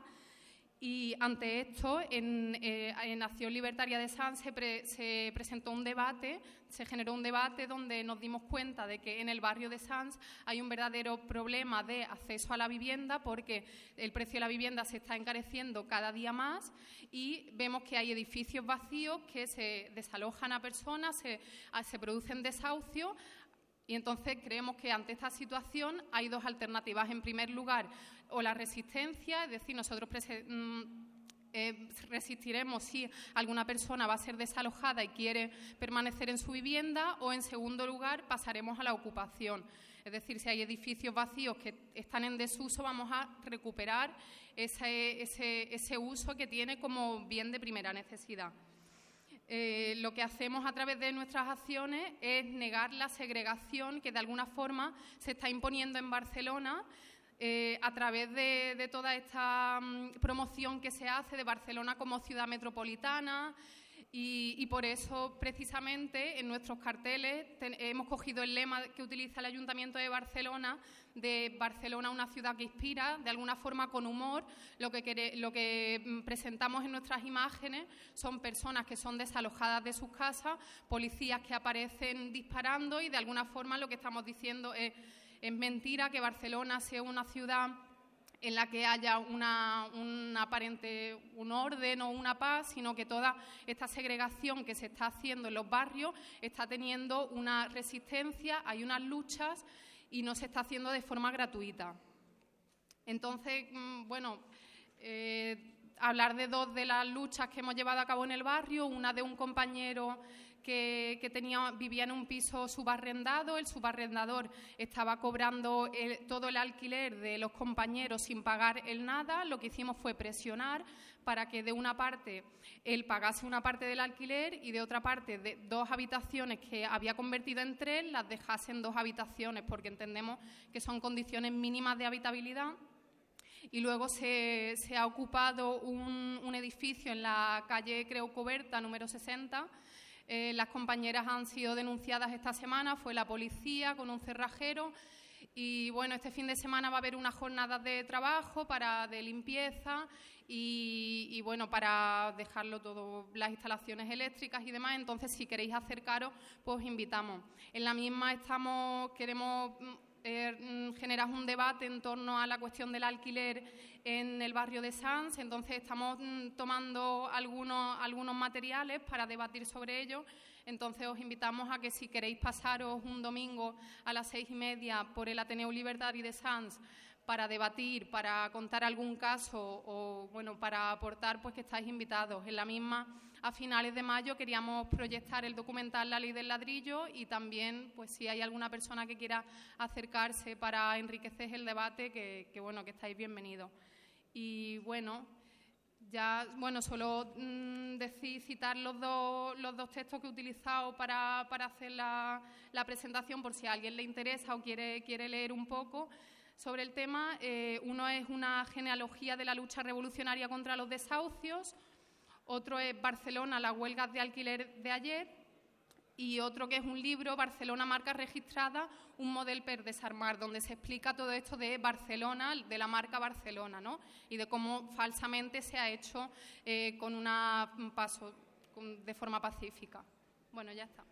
[SPEAKER 6] y ante esto, en, eh, Acción Libertaria de Sanz se, presentó un debate, se generó un debate donde nos dimos cuenta de que en el barrio de Sanz hay un verdadero problema de acceso a la vivienda porque el precio de la vivienda se está encareciendo cada día más y vemos que hay edificios vacíos que se desalojan a personas, se, se producen desahucios. Y entonces creemos que ante esta situación hay dos alternativas. En primer lugar, o la resistencia, es decir, nosotros mm, eh, resistiremos si alguna persona va a ser desalojada y quiere permanecer en su vivienda, o en segundo lugar pasaremos a la ocupación. Es decir, si hay edificios vacíos que están en desuso, vamos a recuperar ese, ese, uso que tiene como bien de primera necesidad. Eh, lo que hacemos a través de nuestras acciones es negar la segregación que de alguna forma se está imponiendo en Barcelona eh, a través de, toda esta mm, promoción que se hace de Barcelona como ciudad metropolitana. Y, por eso, precisamente, en nuestros carteles hemos cogido el lema que utiliza el Ayuntamiento de Barcelona, de Barcelona una ciudad que inspira, de alguna forma con humor. Lo que, lo que mm, presentamos en nuestras imágenes son personas que son desalojadas de sus casas, policías que aparecen disparando y, de alguna forma, lo que estamos diciendo es es mentira que Barcelona sea una ciudad en la que haya una, un aparente un orden o una paz, sino que toda esta segregación que se está haciendo en los barrios está teniendo una resistencia, hay unas luchas y no se está haciendo de forma gratuita. Entonces, mm, bueno, eh, hablar de dos de las luchas que hemos llevado a cabo en el barrio, una de un compañero que, tenía, vivía en un piso subarrendado, el subarrendador estaba cobrando todo el alquiler de los compañeros sin pagar el nada, lo que hicimos fue presionar para que de una parte él pagase una parte del alquiler y de otra parte de dos habitaciones que había convertido en tres las dejase en dos habitaciones porque entendemos que son condiciones mínimas de habitabilidad. Y luego se, ha ocupado un, un, edificio en la calle Creo Coberta, número 60, eh, las compañeras han sido denunciadas esta semana, fue la policía con un cerrajero. Y bueno, este fin de semana va a haber unas jornadas de trabajo para de limpieza y, bueno, para dejarlo todo, las instalaciones eléctricas y demás. Entonces, si queréis acercaros, pues os invitamos. En la misma estamos, queremos eh, mm, generar un debate en torno a la cuestión del alquiler en el barrio de Sanz, entonces estamos mm, tomando algunos, algunos materiales para debatir sobre ello. Entonces os invitamos a que si queréis pasaros un domingo a las seis y media por el Ateneo Libertari de Sanz para debatir, para contar algún caso o bueno, para aportar, pues que estáis invitados. En la misma, a finales de mayo queríamos proyectar el documental La Ley del Ladrillo y también, pues si hay alguna persona que quiera acercarse para enriquecer el debate, que, bueno, que estáis bienvenidos. Y bueno, Ya, bueno, solo mm, decir, citar los dos, los dos textos que he utilizado para, para hacer la, la, presentación, por si a alguien le interesa o quiere, quiere leer un poco sobre el tema. Eh, uno es una genealogía de la lucha revolucionaria contra los desahucios, otro es Barcelona, las huelgas de alquiler de ayer, y otro que es un libro, Barcelona Marca Registrada, un modelo per desarmar, donde se explica todo esto de Barcelona, de la marca Barcelona, ¿no? Y de cómo falsamente se ha hecho eh, con un paso de forma pacífica. Bueno, ya está.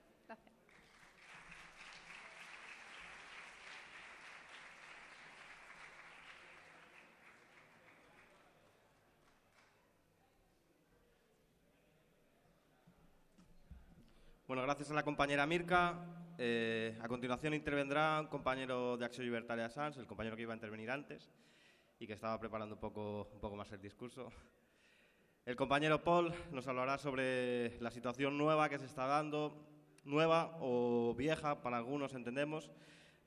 [SPEAKER 1] Bueno, gracias a la compañera Mirka. Eh, a continuación intervendrá un compañero de Acción Libertaria Sans, el compañero que iba a intervenir antes y que estaba preparando un poco, un poco más el discurso. El compañero Paul nos hablará sobre la situación nueva que se está dando, nueva o vieja para algunos entendemos,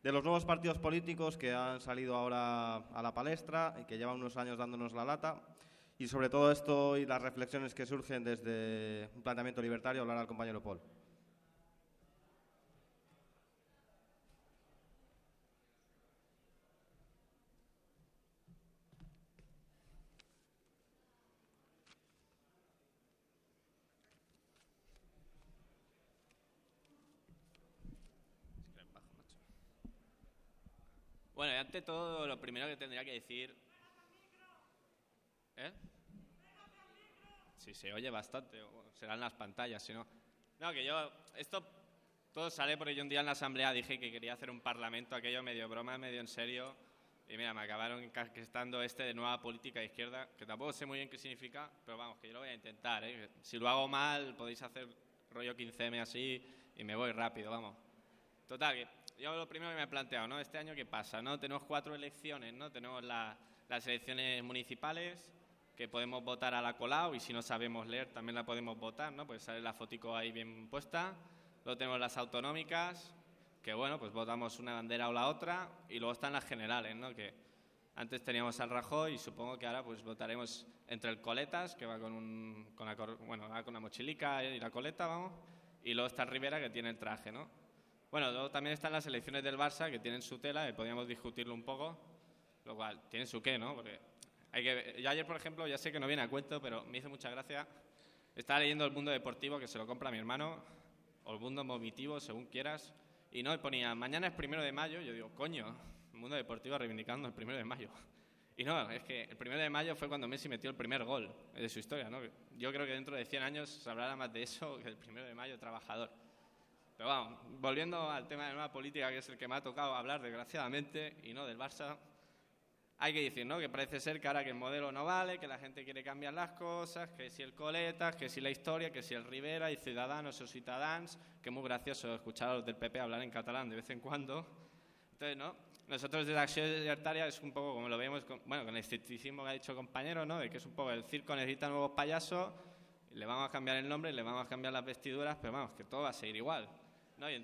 [SPEAKER 1] de los nuevos partidos políticos que han salido ahora a la palestra y que llevan unos años dándonos la lata. Y sobre todo esto y las reflexiones que surgen desde un planteamiento libertario hablará el compañero Paul.
[SPEAKER 7] Bueno, y ante todo, lo primero que tendría que decir... ¿Eh? Si se oye bastante, o serán las pantallas, si no... No, que yo... Esto todo sale porque yo un día en la asamblea dije que quería hacer un parlamento, aquello medio broma, medio en serio, y mira, me acabaron encasquestando este de nueva política de izquierda, que tampoco sé muy bien qué significa, pero vamos, que yo lo voy a intentar, ¿eh? Si lo hago mal, podéis hacer rollo 15M así y me voy rápido, vamos. Total, que yo lo primero que me he planteado, ¿no? Este año, ¿qué pasa? ¿no? Tenemos cuatro elecciones, ¿no? Tenemos las elecciones municipales, que podemos votar a la colado y si no sabemos leer también la podemos votar, ¿no? Pues sale la fotico ahí bien puesta. Luego tenemos las autonómicas, que bueno, pues votamos una bandera o la otra. Y luego están las generales, ¿no? Que antes teníamos al Rajoy y supongo que ahora pues votaremos entre el Coletas, que va con, un, con, la, bueno, va con una mochilica y la coleta, vamos. Y luego está Rivera, que tiene el traje, ¿no? Bueno, luego también están las elecciones del Barça, que tienen su tela, y podríamos discutirlo un poco, lo cual tiene su qué, ¿no? Porque hay que... Yo ayer, por ejemplo, ya sé que no viene a cuento, pero me hizo mucha gracia. Estaba leyendo El Mundo Deportivo, que se lo compra mi hermano, o El Mundo Vomitivo, según quieras, y no, y ponía, mañana es primero de mayo, yo digo, coño, El Mundo Deportivo reivindicando el primero de mayo. (laughs) Y no, es que el primero de mayo fue cuando Messi metió el primer gol de su historia, ¿no? Yo creo que dentro de 100 años se hablará más de eso que el primero de mayo trabajador. Pero vamos, volviendo al tema de nueva política, que es el que me ha tocado hablar, desgraciadamente, y no del Barça, hay que decir. Que parece ser que ahora que el modelo no vale, que la gente quiere cambiar las cosas, que si el Coletas, que si la historia, que si el Rivera y Ciudadanos o Ciutadans, que es muy gracioso escuchar a los del PP hablar en catalán de vez en cuando. Entonces, ¿no? Nosotros desde la Acción Libertaria es un poco como lo vemos, bueno, con el escepticismo que ha dicho el compañero, ¿no? De que es un poco el circo necesita nuevos payasos, le vamos a cambiar el nombre, le vamos a cambiar las vestiduras, pero vamos, que todo va a seguir igual. ¿No? Y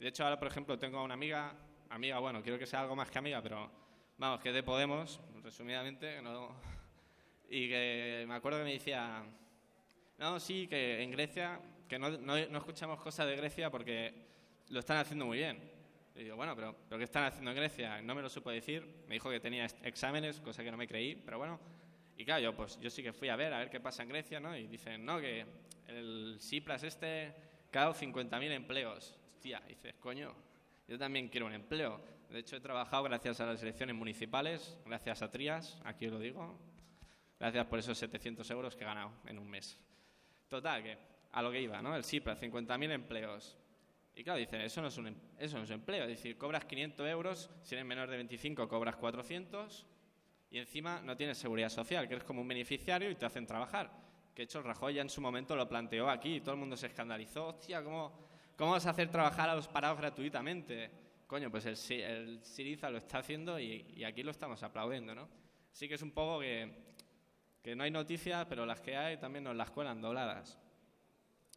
[SPEAKER 7] de hecho, ahora, por ejemplo, tengo a una amiga, amiga, bueno, quiero que sea algo más que amiga, pero vamos, que de Podemos, resumidamente, no, y que me acuerdo que me decía, no, sí, que en Grecia, que no, no, escuchamos cosas de Grecia porque lo están haciendo muy bien. Y digo, bueno, pero, pero ¿qué están haciendo en Grecia? No me lo supo decir. Me dijo que tenía exámenes, cosa que no me creí, pero bueno. Y claro, yo, pues, yo sí que fui a ver, a ver qué pasa en Grecia, ¿no? Y dicen, no, que el Cipras este creado 50.000 empleos. Hostia, dices, coño, yo también quiero un empleo. De hecho, he trabajado gracias a las elecciones municipales, gracias a Trías, aquí lo digo. Gracias por esos 700 euros que he ganado en un mes. Total, que a lo que iba, ¿no? El CIPRA, 50.000 empleos. Y claro, dicen, eso no, es un, em, eso no es empleo. Es decir, cobras 500 euros, si eres menor de 25 cobras 400 y encima no tienes seguridad social, que eres como un beneficiario y te hacen trabajar que hecho Rajoy ya en su momento lo planteó aquí y todo el mundo se escandalizó. Hostia, ¿cómo, cómo vas a hacer trabajar a los parados gratuitamente? Coño, pues el, el Siriza lo está haciendo y, aquí lo estamos aplaudiendo, ¿no? Sí que es un poco que, que no hay noticias, pero las que hay también nos las cuelan dobladas.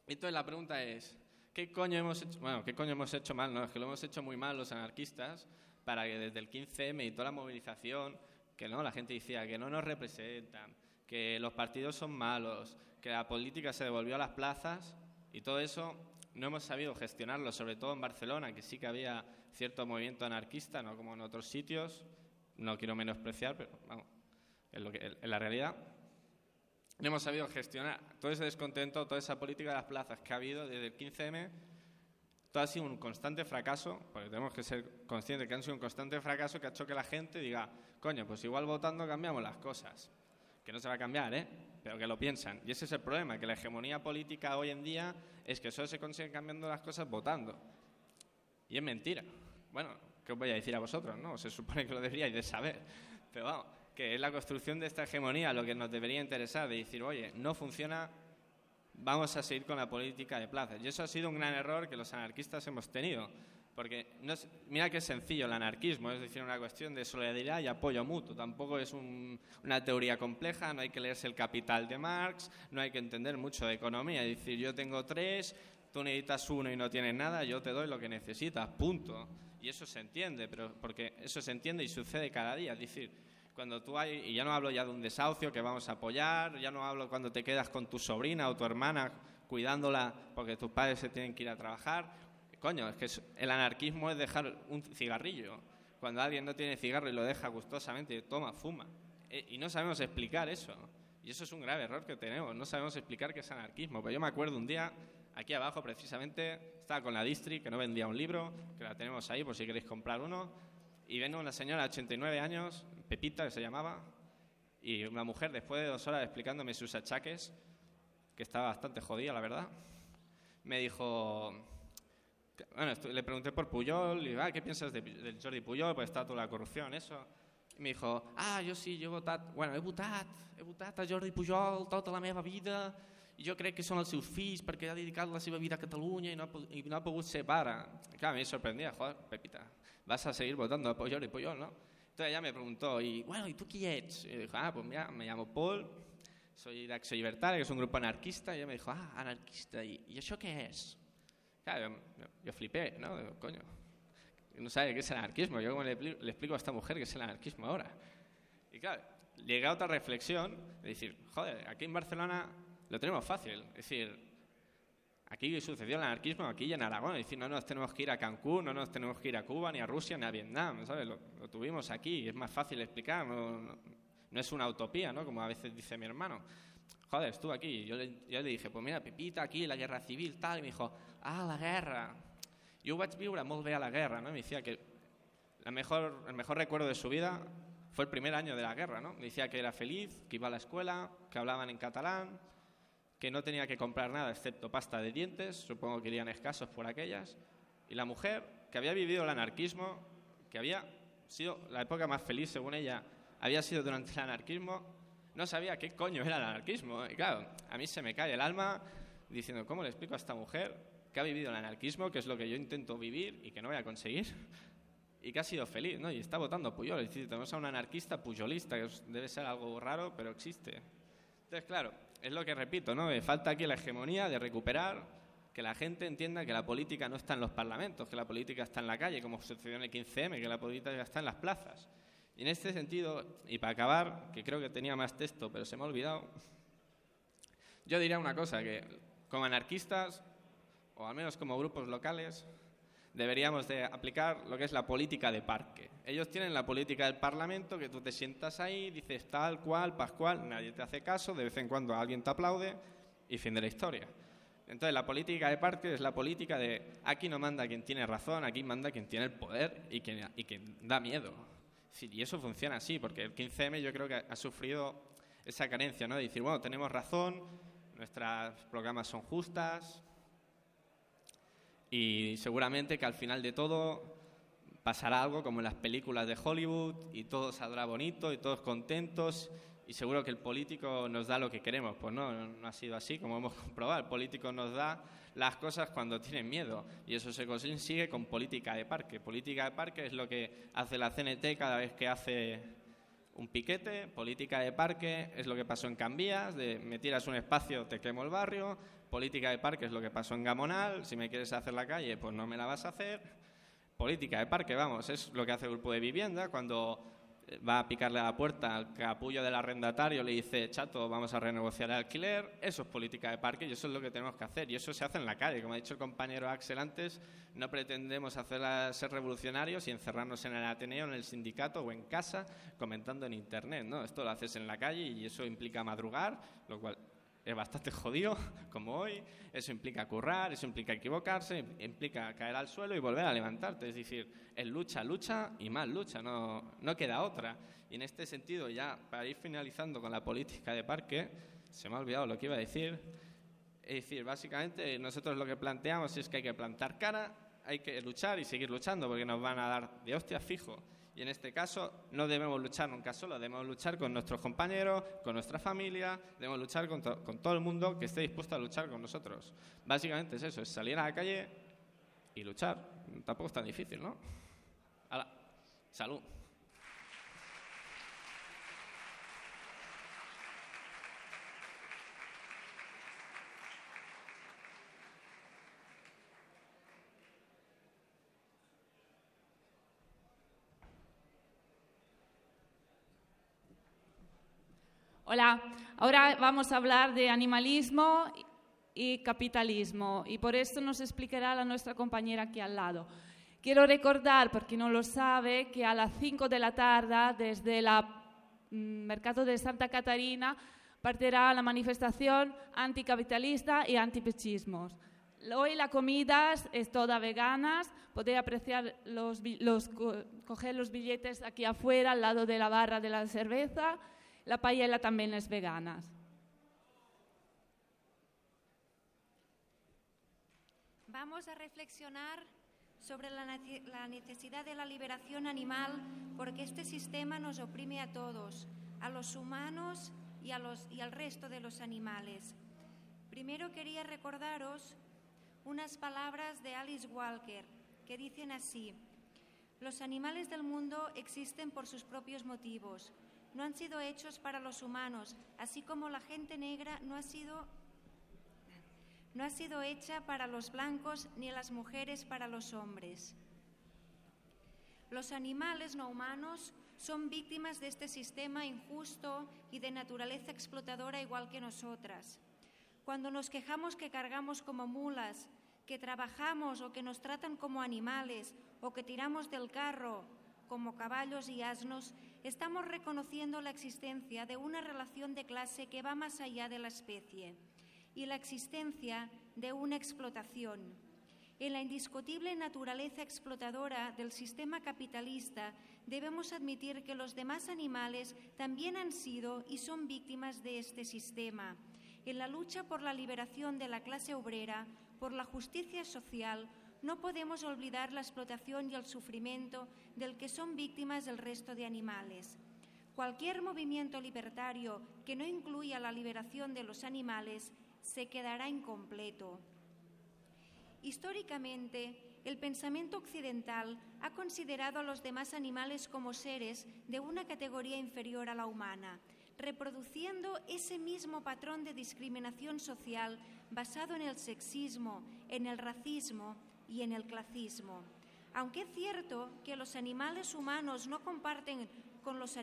[SPEAKER 7] Entonces la pregunta es, ¿qué coño hemos hecho? Bueno, ¿qué coño hemos hecho mal? No, es que lo hemos hecho muy mal los anarquistas para que desde el 15M y toda la movilización, que no, la gente decía que no nos representan, que los partidos son malos, que la política se devolvió a las plazas y todo eso no hemos sabido gestionarlo, sobre todo en Barcelona, que sí que había cierto movimiento anarquista, no como en otros sitios. No quiero menospreciar, pero vamos, es, la realidad. No hemos sabido gestionar todo ese descontento, toda esa política de las plazas que ha habido desde el 15M. Todo ha sido un constante fracaso, porque tenemos que ser conscientes que han sido un constante fracaso que ha hecho que la gente diga, coño, pues igual votando cambiamos las cosas. Que no se va a cambiar, ¿eh? Pero que lo piensan. Y ese es el problema, que la hegemonía política hoy en día es que solo se consigue cambiando las cosas votando. Y es mentira. Bueno, ¿qué os voy a decir a vosotros? No, se supone que lo deberíais de saber. Pero vamos, que es la construcción de esta hegemonía lo que nos debería interesar, de decir, oye, no funciona, vamos a seguir con la política de plazas. Y eso ha sido un gran error que los anarquistas hemos tenido. Porque no mira qué sencillo el anarquismo, es decir, una cuestión de solidaridad y apoyo mutuo. Tampoco es una teoría compleja, no hay que leerse el Capital de Marx, no hay que entender mucho de economía. Es decir, yo tengo tres, tú necesitas uno y no tienes nada, yo te doy lo que necesitas, punto. Y eso se entiende, pero porque eso se entiende y sucede cada día. Es decir, cuando tú hay, y ya no hablo ya de un desahucio que vamos a apoyar, ya no hablo cuando te quedas con tu sobrina o tu hermana cuidándola porque tus padres se tienen que ir a trabajar. Coño, es que el anarquismo es dejar un cigarrillo. Cuando alguien no tiene cigarro y lo deja gustosamente, toma, fuma. E, y no sabemos explicar eso. Y eso es un grave error que tenemos. No sabemos explicar qué es anarquismo. Pero yo me acuerdo un día, aquí abajo precisamente, estaba con la Distri, que no vendía un libro, que la tenemos ahí por si queréis comprar uno. Y viene una señora de 89 años, Pepita, que se llamaba, y una mujer, después de dos horas explicándome sus achaques, que estaba bastante jodida, la verdad, me dijo... Bueno, le pregunté por Puyol, y ah, ¿qué piensas de, del Jordi Puyol? Pues está toda la corrupción, eso. Y me dijo, ah, jo sí, jo he votat... Bueno, he votat, he votat a Jordi Pujol tota la meva vida i jo crec que són els seus fills perquè ha dedicat la seva vida a Catalunya i no ha, i no ha pogut ser pare. I clar, a mi sorprendia, joder, Pepita, vas a seguir votando a Jordi Pujol, ¿no? Entonces ella me preguntó, y bueno, ¿y tú quién eres? Y dijo, ah, pues mira, me llamo Paul, soy de Acción Libertaria, que es un grupo anarquista. Y ella me dijo, ah, anarquista, ¿y, ¿y eso qué es? Claro, yo, yo flipé, ¿no? Coño, no sabe qué es el anarquismo. Yo como le, explico a esta mujer qué es el anarquismo ahora. Y claro, llegué a otra reflexión de decir, joder, aquí en Barcelona lo tenemos fácil. Es decir, Aquí sucedió el anarquismo, aquí en Aragón. Es decir, no nos tenemos que ir a Cancún, no nos tenemos que ir a Cuba, ni a Rusia, ni a Vietnam. ¿sabes? Lo, tuvimos aquí, es más fácil explicar. No, es una utopía, ¿no? Como a veces dice mi hermano. Joder, estuvo aquí. Yo le, yo le dije, pues mira, Pepita, aquí, la guerra civil, tal. Y me dijo, ah, la guerra. Yo vaig viure molt bé a la guerra, ¿no? Me decía que la mejor, el mejor recuerdo de su vida fue el primer año de la guerra, ¿no? Me decía que era feliz, que iba a la escuela, que hablaban en catalán, que no tenía que comprar nada excepto pasta de dientes, supongo que irían escasos por aquellas, y la mujer, que había vivido el anarquismo, que había sido la época más feliz, según ella, había sido durante el anarquismo, no sabía qué coño era el anarquismo. Y claro, a mí se me cae el alma diciendo, ¿cómo le explico a esta mujer que ha vivido el anarquismo, que es lo que yo intento vivir y que no voy a conseguir? Y que ha sido feliz, ¿no? Y está votando Puyol. Es decir, tenemos a un anarquista puyolista, que debe ser algo raro, pero existe. Entonces, claro, es lo que repito, ¿no? Falta aquí la hegemonía de recuperar que la gente entienda que la política no está en los parlamentos, que la política está en la calle, como sucedió en el 15M, que la política está en las plazas. Y en este sentido, y para acabar, que creo que tenía más texto, pero se me ha olvidado, yo diría una cosa, que como anarquistas, o al menos como grupos locales, deberíamos de aplicar lo que es la política de parque. Ellos tienen la política del Parlamento, que tú te sientas ahí, dices tal, cual, pascual, nadie te hace caso, de vez en cuando alguien te aplaude y fin de la historia. Entonces la política de parque es la política de aquí no manda quien tiene razón, aquí manda quien tiene el poder y quien, y quien da miedo. Y eso funciona así, porque el 15M yo creo que ha sufrido esa carencia, ¿no? De decir, bueno, tenemos razón, nuestros programas son justas, y seguramente que al final de todo pasará algo como en las películas de Hollywood y todo saldrá bonito y todos contentos y seguro que el político nos da lo que queremos. Pues no, no ha sido así, como hemos (laughs) comprobado. El político nos da las cosas cuando tienen miedo y eso se consigue con política de parque. Política de parque es lo que hace la CNT cada vez que hace un piquete. Política de parque es lo que pasó en Cambías, de me tiras un espacio, te quemo el barrio Política de parque es lo que pasó en Gamonal. Si me quieres hacer la calle, pues no me la vas a hacer. Política de parque, vamos, es lo que hace el grupo de vivienda cuando va a picarle a la puerta al capullo del arrendatario, le dice, chato, vamos a renegociar el alquiler, eso es política de parque y eso es lo que tenemos que hacer. Y eso se hace en la calle. Como ha dicho el compañero Axel antes, no pretendemos hacer ser revolucionarios y encerrarnos en el Ateneo, en el sindicato o en casa comentando en Internet. ¿no? Esto lo haces en la calle y eso implica madrugar, lo cual es bastante jodido, (laughs) como hoy. Eso implica currar, eso implica equivocarse, implica caer al suelo y volver a levantarte. Es decir, es lucha, lucha y más lucha, no, no queda otra. Y en este sentido, ya para ir finalizando con la política de parque, se me ha olvidado lo que iba a decir. Es decir, básicamente nosotros lo que planteamos es que hay que plantar cara, hay que luchar y seguir luchando porque nos van a dar de hostia fijo y en este caso no debemos luchar nunca solo, debemos luchar con nuestros compañeros, con nuestra familia, debemos luchar con, todo el mundo que esté dispuesto a luchar con nosotros. Básicamente es eso, es salir a la calle y luchar. Tampoco es tan difícil, ¿no? ¡Hala! ¡Salud!
[SPEAKER 8] Hola, ahora vamos a hablar de animalismo y capitalismo y por esto nos explicará la nuestra compañera aquí al lado. Quiero recordar, porque no lo sabe, que a las 5 de la tarde desde el mm, mercado de Santa Catarina partirá la manifestación anticapitalista y antipechismos. Hoy la comida es toda vegana, podéis apreciar los, los, coger los billetes aquí afuera al lado de la barra de la cerveza la paella también es vegana.
[SPEAKER 9] Vamos a reflexionar sobre la, necesidad de la liberación animal porque este sistema nos oprime a todos, a los humanos y, y al resto de los animales. Primero quería recordaros unas palabras de Alice Walker que dicen así, los animales del mundo existen por sus propios motivos, no han sido hechos para los humanos, así como la gente negra no ha sido no ha sido hecha para los blancos ni las mujeres para los hombres. Los animales no humanos son víctimas de este sistema injusto y de naturaleza explotadora igual que nosotras. Cuando nos quejamos que cargamos como mulas, que trabajamos o que nos tratan como animales o que tiramos del carro como caballos y asnos, estamos reconociendo la existencia de una relación de clase que va más allá de la especie y la existencia de una explotación. En la indiscutible naturaleza explotadora del sistema capitalista debemos admitir que los demás animales también han sido y son víctimas de este sistema. En la lucha por la liberación de la clase obrera, por la justicia social, no podemos olvidar la explotación y el sufrimiento del que son víctimas el resto de animales. Cualquier movimiento libertario que no incluya la liberación de los animales se quedará incompleto. Históricamente, el pensamiento occidental ha considerado a los demás animales como seres de una categoría inferior a la humana, reproduciendo ese mismo patrón de discriminación social basado en el sexismo, en el racismo y en el clasismo. Aunque es cierto que los animales humanos no comparten con los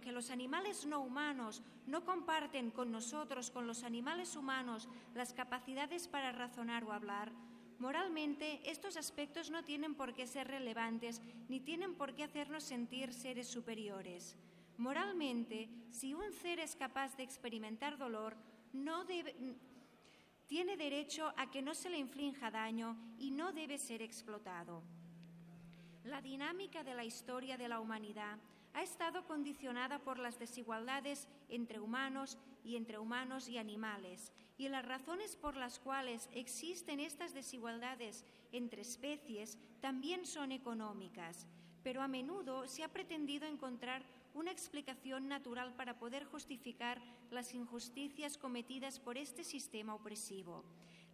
[SPEAKER 9] que los animales no humanos no comparten con nosotros, con los animales humanos, las capacidades para razonar o hablar, moralmente estos aspectos no tienen por qué ser relevantes ni tienen por qué hacernos sentir seres superiores. Moralmente, si un ser es capaz de experimentar dolor, no debe, tiene derecho a que no se le inflinja daño y no debe ser explotado. La dinámica de la historia de la humanidad ha estado condicionada por las desigualdades entre humanos y entre humanos y animales, y las razones por las cuales existen estas desigualdades entre especies también son económicas, pero a menudo se ha pretendido encontrar una explicación natural para poder justificar las injusticias cometidas por este sistema opresivo.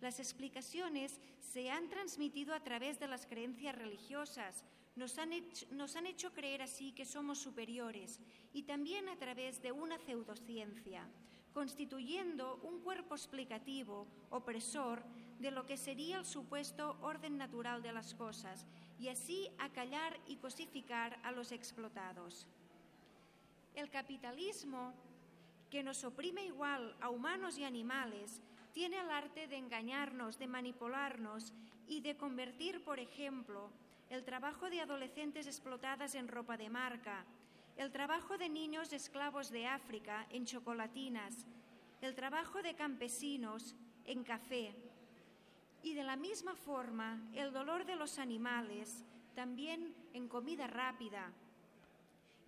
[SPEAKER 9] Las explicaciones se han transmitido a través de las creencias religiosas, nos han, hecho, creer así que somos superiores y también a través de una pseudociencia, constituyendo un cuerpo explicativo, opresor, de lo que sería el supuesto orden natural de las cosas y así acallar y cosificar a los explotados. El capitalismo, que nos oprime igual a humanos y animales, tiene el arte de engañarnos, de manipularnos y de convertir, por ejemplo, el trabajo de adolescentes explotadas en ropa de marca, el trabajo de niños esclavos de África en chocolatinas, el trabajo de campesinos en café. Y de la misma forma, el dolor de los animales también en comida rápida.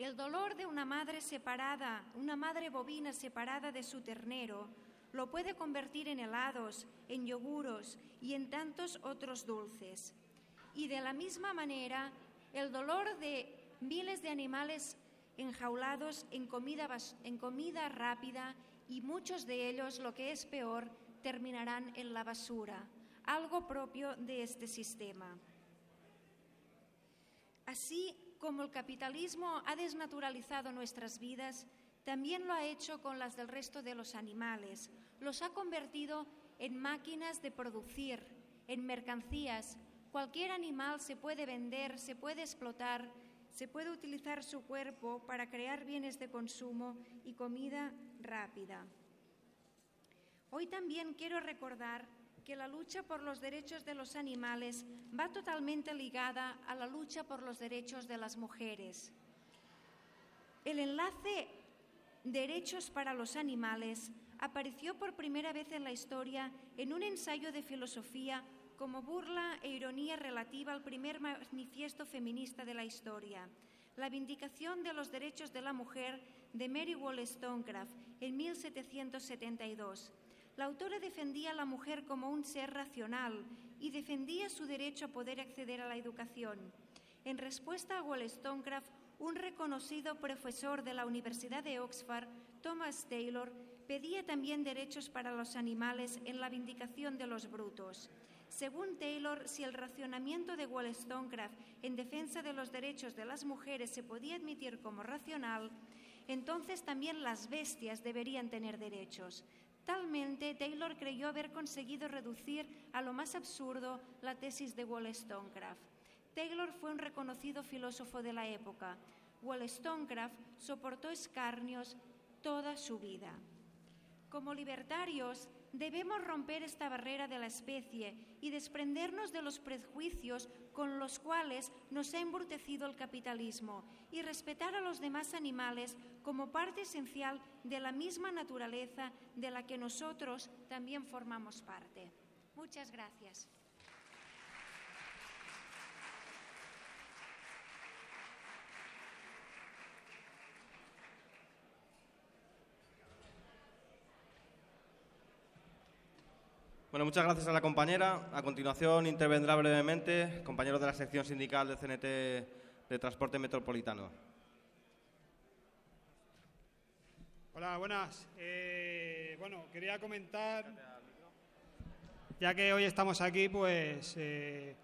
[SPEAKER 9] El dolor de una madre separada, una madre bovina separada de su ternero, lo puede convertir en helados, en yoguros y en tantos otros dulces. Y de la misma manera, el dolor de miles de animales enjaulados en comida, en comida rápida y muchos de ellos, lo que es peor, terminarán en la basura, algo propio de este sistema. Así como el capitalismo ha desnaturalizado nuestras vidas, también lo ha hecho con las del resto de los animales. Los ha convertido en máquinas de producir, en mercancías. Cualquier animal se puede vender, se puede explotar, se puede utilizar su cuerpo para crear bienes de consumo y comida rápida. Hoy también quiero recordar que la lucha por los derechos de los animales va totalmente ligada a la lucha por los derechos de las mujeres. El enlace Derechos para los Animales apareció por primera vez en la historia en un ensayo de filosofía como burla e ironía relativa al primer manifiesto feminista de la historia, la Vindicación de los Derechos de la Mujer de Mary Wollstonecraft en 1772. La autora defendía a la mujer como un ser racional y defendía su derecho a poder acceder a la educación. En respuesta a Wollstonecraft, un reconocido profesor de la Universidad de Oxford, Thomas Taylor, pedía también derechos para los animales en la vindicación de los brutos. Según Taylor, si el racionamiento de Wollstonecraft en defensa de los derechos de las mujeres se podía admitir como racional, entonces también las bestias deberían tener derechos. Talmente, Taylor creyó haber conseguido reducir a lo más absurdo la tesis de Wollstonecraft. Taylor fue un reconocido filósofo de la época. Wollstonecraft soportó escarnios toda su vida. Como libertarios, debemos romper esta barrera de la especie y desprendernos de los prejuicios con los cuales nos ha embrutecido el capitalismo y respetar a los demás animales como parte esencial de la misma naturaleza de la que nosotros también formamos parte. Muchas gracias.
[SPEAKER 1] Bueno, muchas gracias a la compañera. A continuación intervendrá brevemente compañero de la sección sindical de CNT de Transporte Metropolitano.
[SPEAKER 10] Hola, buenas. Eh, bueno, quería comentar, ya que hoy estamos aquí, pues eh,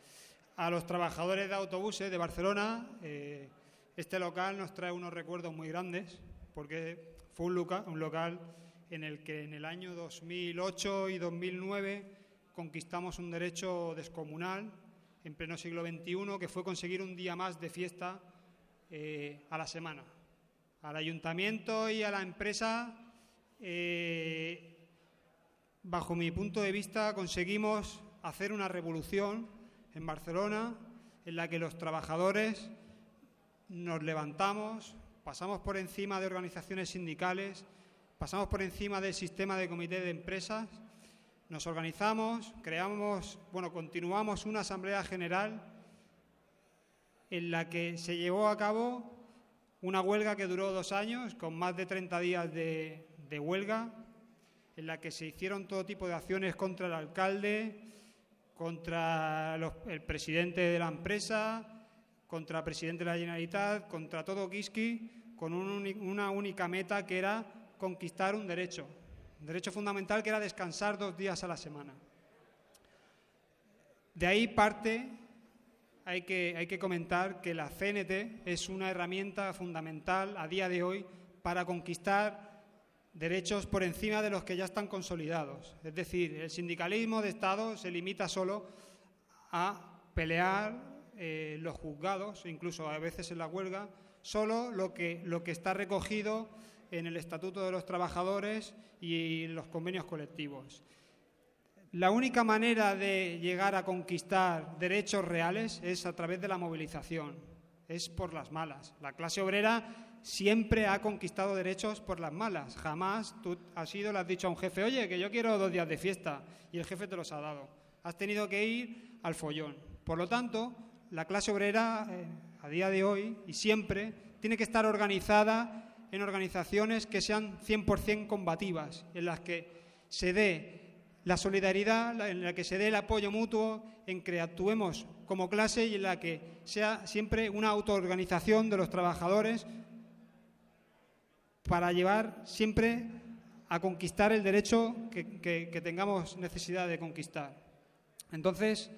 [SPEAKER 10] a los trabajadores de autobuses de Barcelona, eh, este local nos trae unos recuerdos muy grandes, porque fue un, un local en el que en el año 2008 y 2009 conquistamos un derecho descomunal en pleno siglo XXI, que fue conseguir un día más de fiesta eh, a la semana. Al ayuntamiento y a la empresa, eh, bajo mi punto de vista, conseguimos hacer una revolución en Barcelona en la que los trabajadores nos levantamos, pasamos por encima de organizaciones sindicales, pasamos por encima del sistema de comité de empresas, nos organizamos, creamos, bueno, continuamos una asamblea general en la que se llevó a cabo una huelga que duró dos años, con más de 30 días de, huelga, en la que se hicieron todo tipo de acciones contra el alcalde, contra el presidente de la empresa, contra el presidente de la Generalitat, contra todo Kiski, con una única meta que era conquistar un derecho, un derecho fundamental que era descansar dos días a la semana. De ahí parte, hay que, hay que comentar que la CNT es una herramienta fundamental a día de hoy para conquistar derechos por encima de los que ya están consolidados. Es decir, el sindicalismo de Estado se limita solo a pelear eh, los juzgados, incluso a veces en la huelga, solo lo que, lo que está recogido en el Estatuto de los Trabajadores y los convenios colectivos. La única manera de llegar a conquistar derechos reales es a través de la movilización, es por las malas. La clase obrera siempre ha conquistado derechos por las malas. Jamás tú has ido, le has dicho a un jefe, oye, que yo quiero dos días de fiesta, y el jefe te los ha dado. Has tenido que ir al follón. Por lo tanto, la clase obrera, eh, a día de hoy y siempre, tiene que estar organizada en organizaciones que sean 100% combativas, en las que se dé la solidaridad, en la que se dé el apoyo mutuo, en que actuemos como clase y en la que sea siempre una autoorganización de los trabajadores para llevar siempre a conquistar el derecho que, tengamos necesidad de conquistar. Entonces,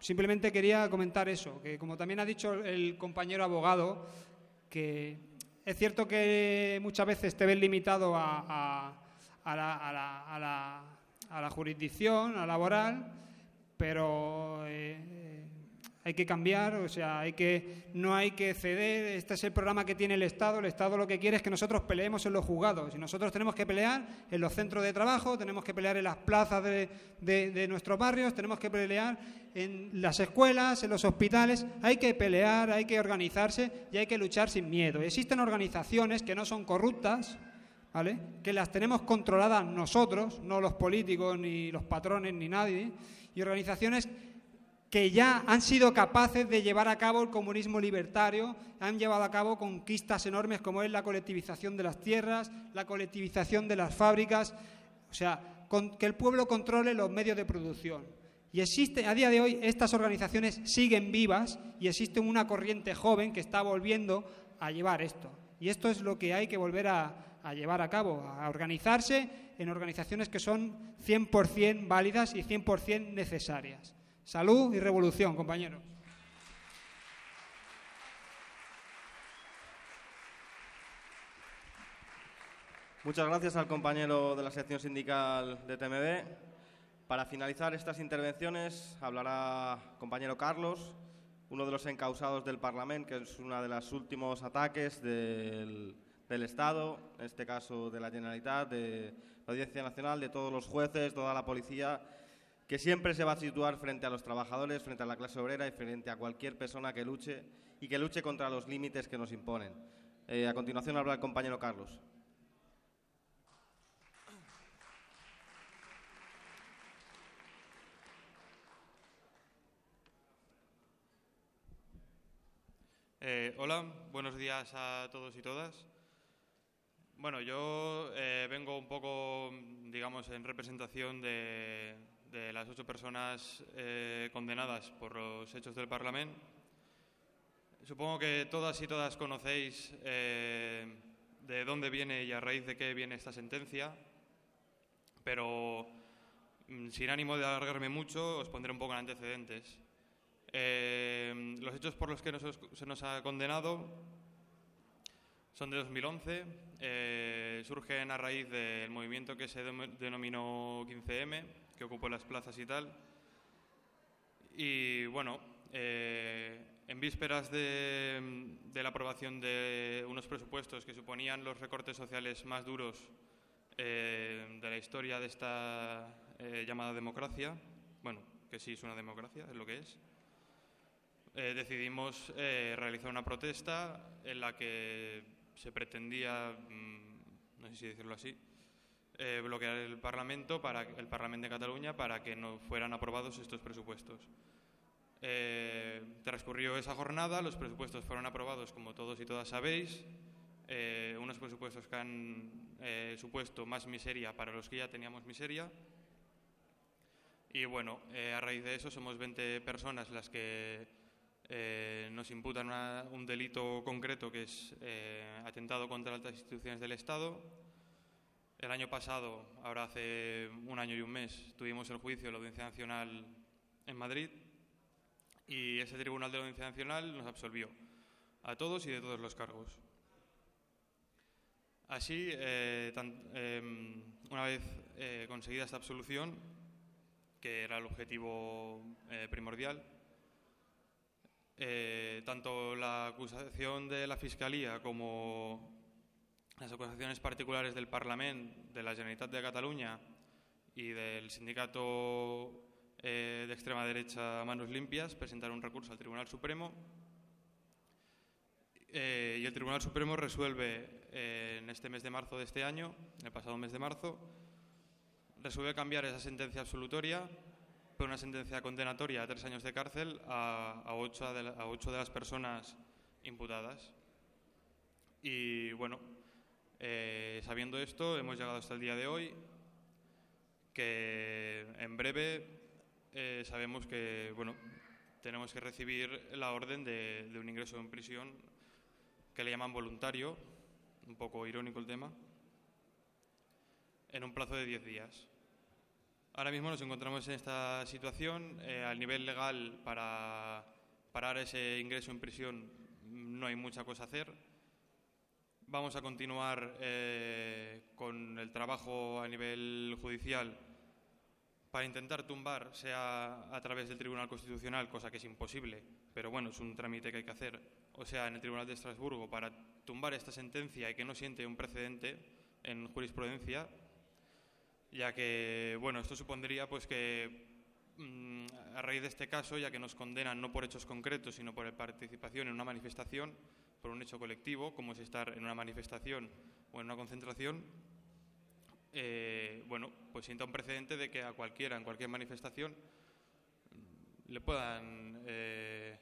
[SPEAKER 10] simplemente quería comentar eso, que como también ha dicho el compañero abogado, que es cierto que muchas veces te ves limitado a, la a la jurisdicción, a laboral, pero eh, hay que cambiar, o sea, hay que, no hay que ceder. Este es el programa que tiene el Estado. El Estado lo que quiere es que nosotros peleemos en los juzgados. Y nosotros tenemos que pelear en los centros de trabajo, tenemos que pelear en las plazas de, nuestros barrios, tenemos que pelear en las escuelas, en los hospitales. Hay que pelear, hay que organizarse y hay que luchar sin miedo. Existen organizaciones que no son corruptas, que las tenemos controladas nosotros, no los políticos, ni los patrones, ni nadie, y organizaciones que ya han sido capaces de llevar a cabo el comunismo libertario, han llevado a cabo conquistas enormes como es la colectivización de las tierras, la colectivización de las fábricas, o sea, que el pueblo controle los medios de producción. Y existe, a día de hoy, estas organizaciones siguen vivas y existe una corriente joven que está volviendo a llevar esto. Y esto es lo que hay que volver a, llevar a cabo, a organizarse en organizaciones que son 100% válidas y 100% necesarias. Salud y revolución, compañeros.
[SPEAKER 1] Muchas gracias al compañero de la sección sindical de TMB. Para finalizar estas intervenciones hablará compañero Carlos, uno de los encausados del Parlamento, que es uno de los últimos ataques del del Estado, en este caso de la Generalitat, de la Audiencia Nacional, de todos los jueces, toda la policía, que siempre se va a situar frente a los trabajadores, frente a la clase obrera y frente a cualquier persona que luche y que luche contra los límites que nos imponen. Eh, a continuación habla el compañero Carlos.
[SPEAKER 11] Eh, hola, buenos días a todos y todas. Bueno, yo eh, vengo un poco, digamos, en representación de, las ocho personas eh, condenadas por los hechos del Parlamento. Supongo que todas y todas conocéis eh, de dónde viene y a raíz de qué viene esta sentencia, pero mm, sin ánimo de alargarme mucho, os pondré un poco en antecedentes. los hechos por los que se nos ha condenado son de 2011, eh, surgen a raíz del movimiento que se denominó 15M, que ocupó las plazas y tal. Y bueno, eh, en vísperas de, la aprobación de unos presupuestos que suponían los recortes sociales más duros eh, de la historia de esta llamada democracia, bueno, que sí es una democracia, es lo que es, decidimos realizar una protesta en la que se pretendía, mm, no sé si decirlo así, eh, bloquear el Parlamento, para, el Parlamento de Cataluña, para que no fueran aprobados estos presupuestos. Eh, transcurrió esa jornada, los presupuestos fueron aprobados, como todos y todas sabéis, eh, unos presupuestos que han supuesto más miseria para los que ya teníamos miseria. Y bueno, a raíz de eso somos 20 personas las que nos imputan un delito concreto que es atentado contra altas instituciones del Estado. El año pasado, ahora hace un año y un mes, tuvimos el juicio de la Audiencia Nacional en Madrid y ese Tribunal de la Audiencia Nacional nos absolvió a todos y de todos los cargos. Así, eh, em, una vez conseguida esta absolución, que era el objetivo primordial, eh, tanto la acusación de la Fiscalía como las acusaciones particulares del Parlamento, de la Generalitat de Cataluña y del sindicato eh, de extrema derecha Manos Limpias presentaron un recurso al Tribunal Supremo eh, y el Tribunal Supremo resuelve eh, en este mes de marzo de este año, el pasado mes de marzo, resuelve cambiar esa sentencia absolutoria por una sentencia condenatoria a tres años de cárcel a, ocho, de a ocho de las personas imputadas. Y bueno, eh, sabiendo esto, hemos llegado hasta el día de hoy, que en breve eh, sabemos que bueno, tenemos que recibir la orden de, un ingreso en prisión que le llaman voluntario, un poco irónico el tema, en un plazo de 10 días. Ahora mismo nos encontramos en esta situación. Eh, al nivel legal, para parar ese ingreso en prisión no hay mucha cosa a hacer. Vamos a continuar eh, con el trabajo a nivel judicial para intentar tumbar, sea a través del Tribunal Constitucional, cosa que es imposible, pero bueno, es un trámite que hay que hacer, o sea, en el Tribunal de Estrasburgo, para tumbar esta sentencia y que no siente un precedente en jurisprudencia, ya que, bueno, esto supondría pues que mmm, a raíz de este caso, ya que nos condenan no por hechos concretos, sino por participación en una manifestación, por un hecho colectivo, como es estar en una manifestación o en una concentración, eh, bueno, pues sienta un precedente de que a cualquiera, en cualquier manifestación, le puedan, eh,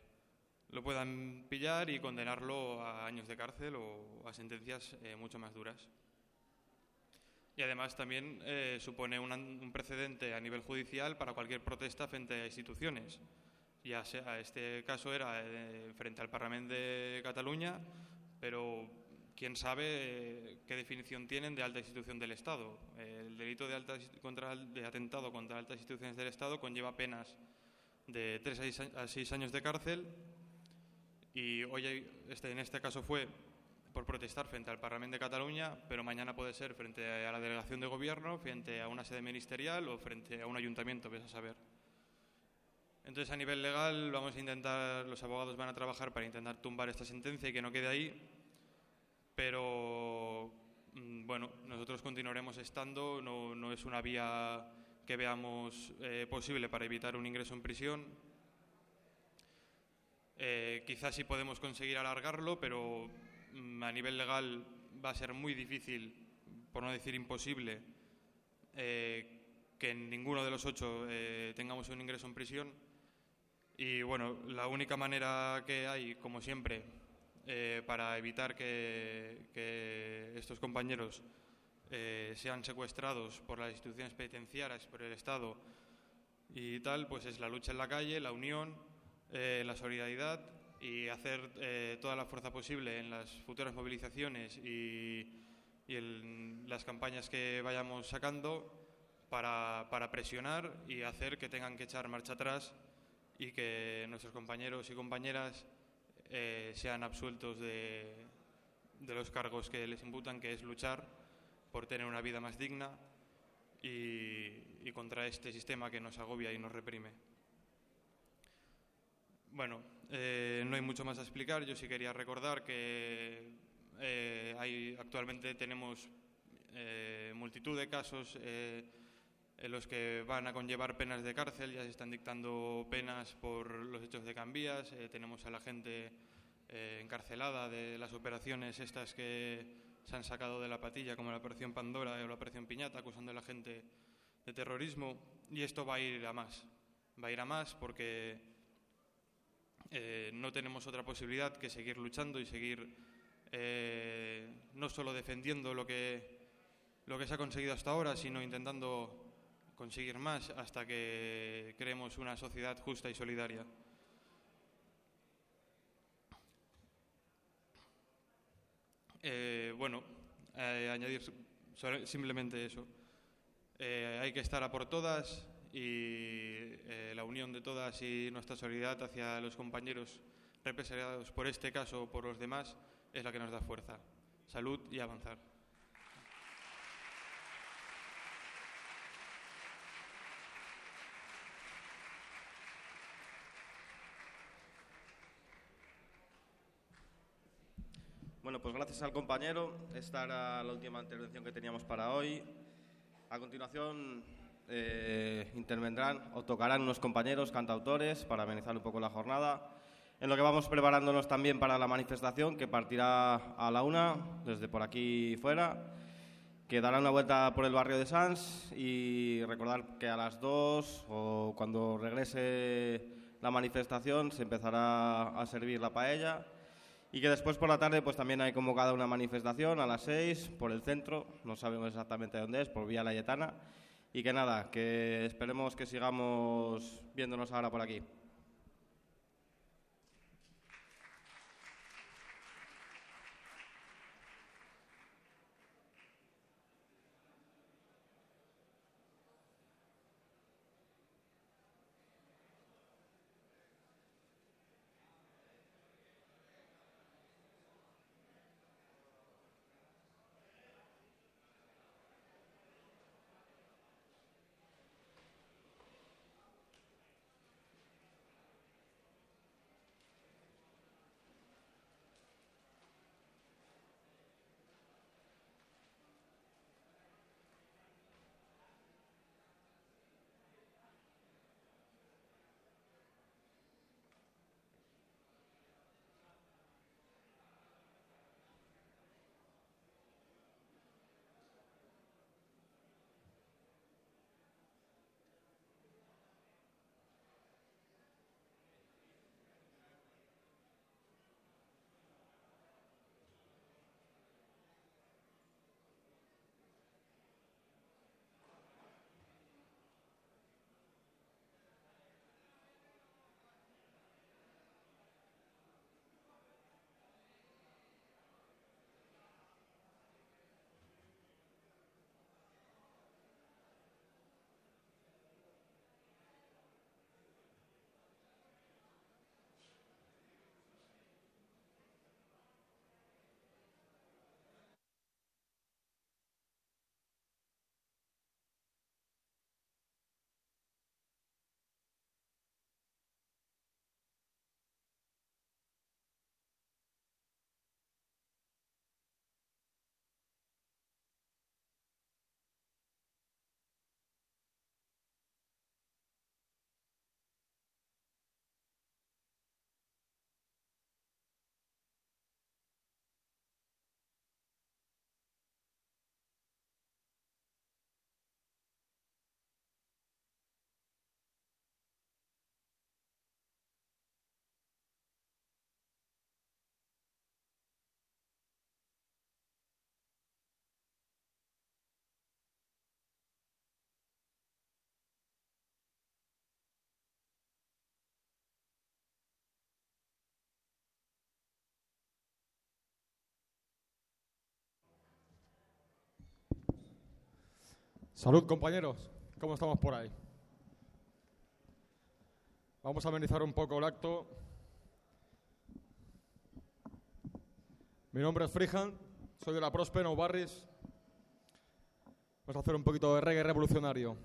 [SPEAKER 11] lo puedan pillar y condenarlo a años de cárcel o a sentencias eh, mucho más duras. Y además también eh, supone una, un precedente a nivel judicial para cualquier protesta frente a instituciones. Ya sea, este caso era eh, frente al Parlamento de Cataluña, pero quién sabe eh, qué definición tienen de alta institución del Estado. el delito de, alta, contra, de atentado contra altas instituciones del Estado conlleva penas de tres a a seis años de cárcel y hoy este, en este caso fue por protestar frente al Parlamento de Cataluña, pero mañana puede ser frente a la delegación de gobierno, frente a una sede ministerial o frente a un ayuntamiento, ves a saber. Entonces, a nivel legal, vamos a intentar, los abogados van a trabajar para intentar tumbar esta sentencia y que no quede ahí, pero mm, bueno, nosotros continuaremos estando, no, no es una vía que veamos eh, posible para evitar un ingreso en prisión. Eh, quizás sí podemos conseguir alargarlo, pero mm, a nivel legal va a ser muy difícil, por no decir imposible, eh, que en ninguno de los ocho tengamos un ingreso en prisión. Y bueno, la única manera que hay, como siempre, eh, para evitar que, estos compañeros eh, sean secuestrados por las instituciones penitenciarias, por el Estado y tal, pues es la lucha en la calle, la unión, eh, la solidaridad y hacer toda la fuerza posible en las futuras movilizaciones y, en las campañas que vayamos sacando para, presionar y hacer que tengan que echar marcha atrás y que nuestros compañeros y compañeras eh, sean absueltos de, de los cargos que les imputan, que es luchar por tener una vida más digna y, contra este sistema que nos agobia y nos reprime. Bueno, eh, no hay mucho más a explicar. Yo sí quería recordar que eh, hay, actualmente tenemos multitud de casos los que van a conllevar penas de cárcel. Ya se están dictando penas por los hechos de Cambías. Eh, tenemos a la gente eh, encarcelada de las operaciones estas que se han sacado de la patilla, como la operación Pandora o la operación Piñata, acusando a la gente de terrorismo. Y esto va a ir a más. Va a ir a más porque eh, no tenemos otra posibilidad que seguir luchando y seguir no solo defendiendo lo que, lo que se ha conseguido hasta ahora, sino intentando conseguir más hasta que creemos una sociedad justa y solidaria. Eh, bueno, eh, añadir simplemente eso. Eh, hay que estar a por todas y eh, la unión de todas y nuestra solidaridad hacia los compañeros represaliados por este caso o por los demás es la que nos da fuerza. Salud y avanzar.
[SPEAKER 1] Bueno, pues gracias al compañero. Esta era la última intervención que teníamos para hoy. A continuación eh, intervendrán o tocarán unos compañeros cantautores para amenizar un poco la jornada. En lo que vamos preparándonos también para la manifestación que partirá a la una desde por aquí fuera, que dará una vuelta por el barrio de Sans y recordar que a las dos o cuando regrese la manifestación se empezará a servir la paella y que después por la tarde pues también hay convocada una manifestación a las seis por el centro, no sabemos exactamente dónde es, por Vía Layetana. Y que nada, que esperemos que sigamos viéndonos ahora por aquí.
[SPEAKER 12] Salud, compañeros. ¿Cómo estamos por ahí? Vamos a amenizar un poco el acto. Mi nombre es Frijan, soy de la Próspero Barris. Vamos a hacer un poquito de reggae revolucionario.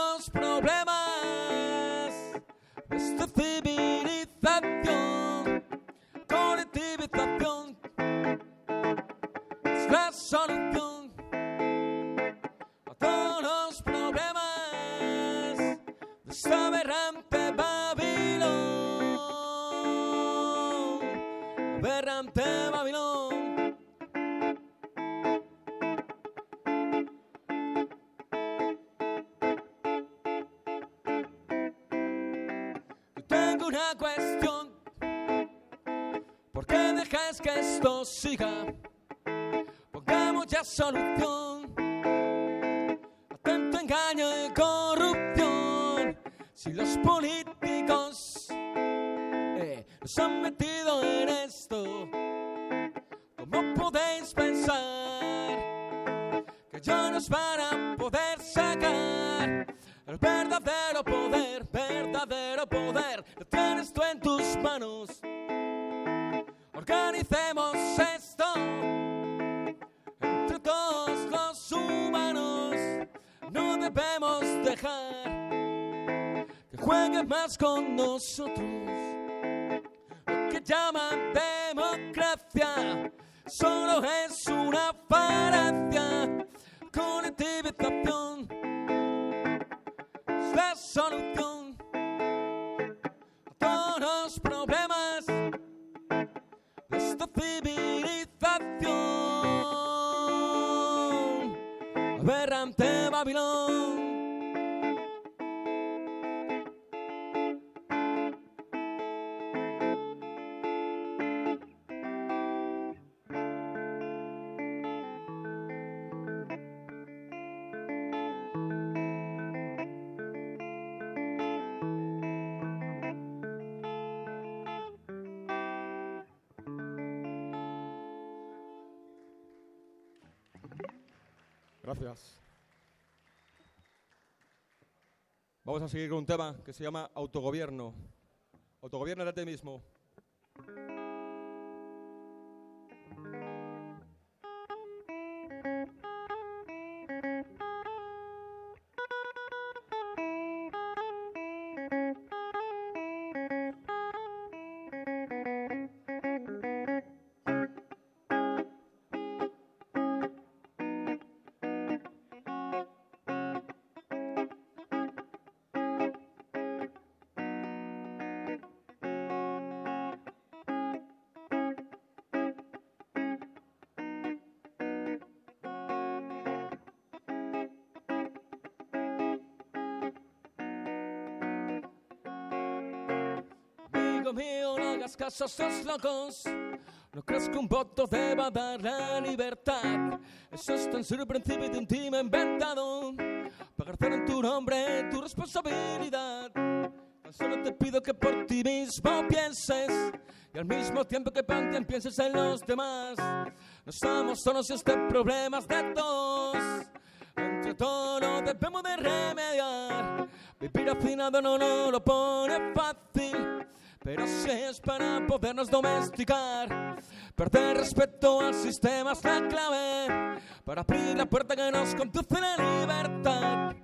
[SPEAKER 13] Todos los problemas con nosotros.
[SPEAKER 12] Gracias. Vamos a seguir con un tema que se llama autogobierno. Autogobierno de ti mismo. A esos locos. No crees que un voto deba dar la libertad. Eso es tan solo principio de un team inventado. Para hacer en tu nombre tu responsabilidad. Tan solo te pido que por ti mismo pienses. Y al mismo tiempo que también pienses en los demás. No estamos solos y este problema es de todos. Entre todos debemos de remediar. Vivir afinado no nos lo pone fácil. Pero si es para podernos domesticar, perder respeto al sistema es la clave para abrir la puerta que nos conduce a la libertad.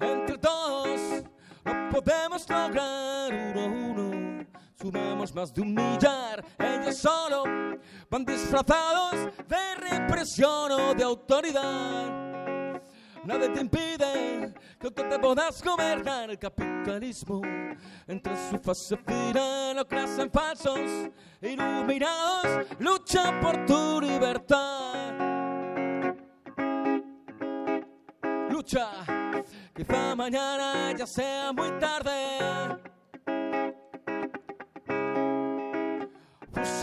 [SPEAKER 12] Entre todos lo podemos lograr uno a uno. Sumamos más de un millar, ellos solo van disfrazados de represión o de autoridad. Nada te impide que te puedas gobernar el capitalismo. Entre su fase final lo crecen falsos, iluminados, lucha por tu libertad. Lucha, quizá mañana ya sea muy tarde.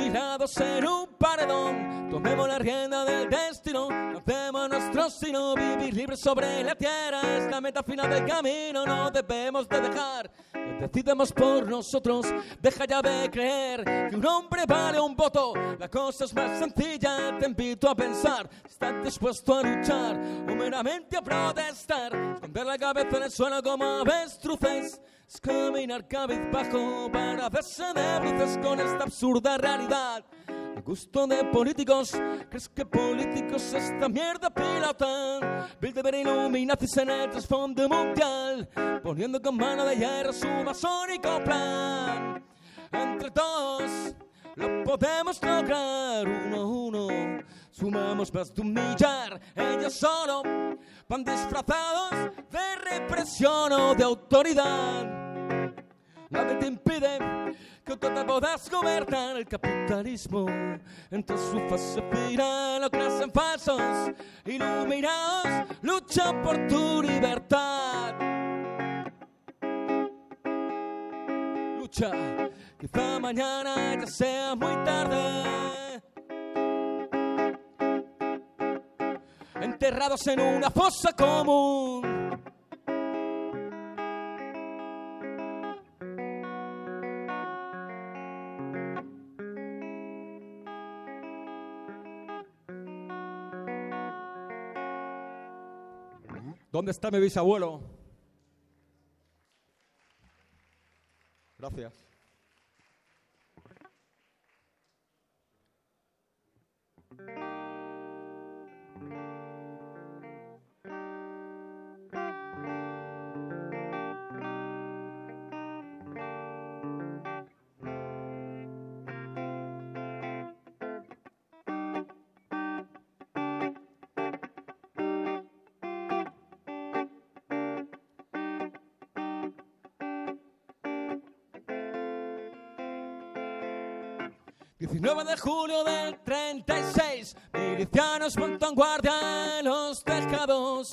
[SPEAKER 12] fusilados en un paredón. Tomemos la rienda del destino, hacemos nuestro sino, vivir libres sobre la tierra. Es la meta final del camino, no debemos de dejar que decidamos por nosotros. Deja ya de creer que un hombre vale un voto. La cosa es más sencilla, te invito a pensar. ¿Estás dispuesto a luchar o meramente a protestar? Esconder la cabeza en el suelo como avestruces es caminar cabizbajo para hacerse de bruces con esta absurda realidad. Gusto de políticos, ¿crees que políticos esta mierda pilotan? Bilderberg Illuminatis en el trasfondo mundial, poniendo con mano de hierro su masónico plan. Entre todos lo podemos lograr uno a uno. Sumamos más de un millar, ellos solo van disfrazados de represión o de autoridad. Nada te impide tú te puedas gobernar el capitalismo. Entre su fase final lo crecen falsos, iluminados, luchan por tu libertad. Lucha, quizá mañana ya sea muy tarde. Enterrados en una fosa común. ¿Dónde está mi bisabuelo? Gracias. ...19 de julio del 36... ...milicianos montan guardia en los tejados...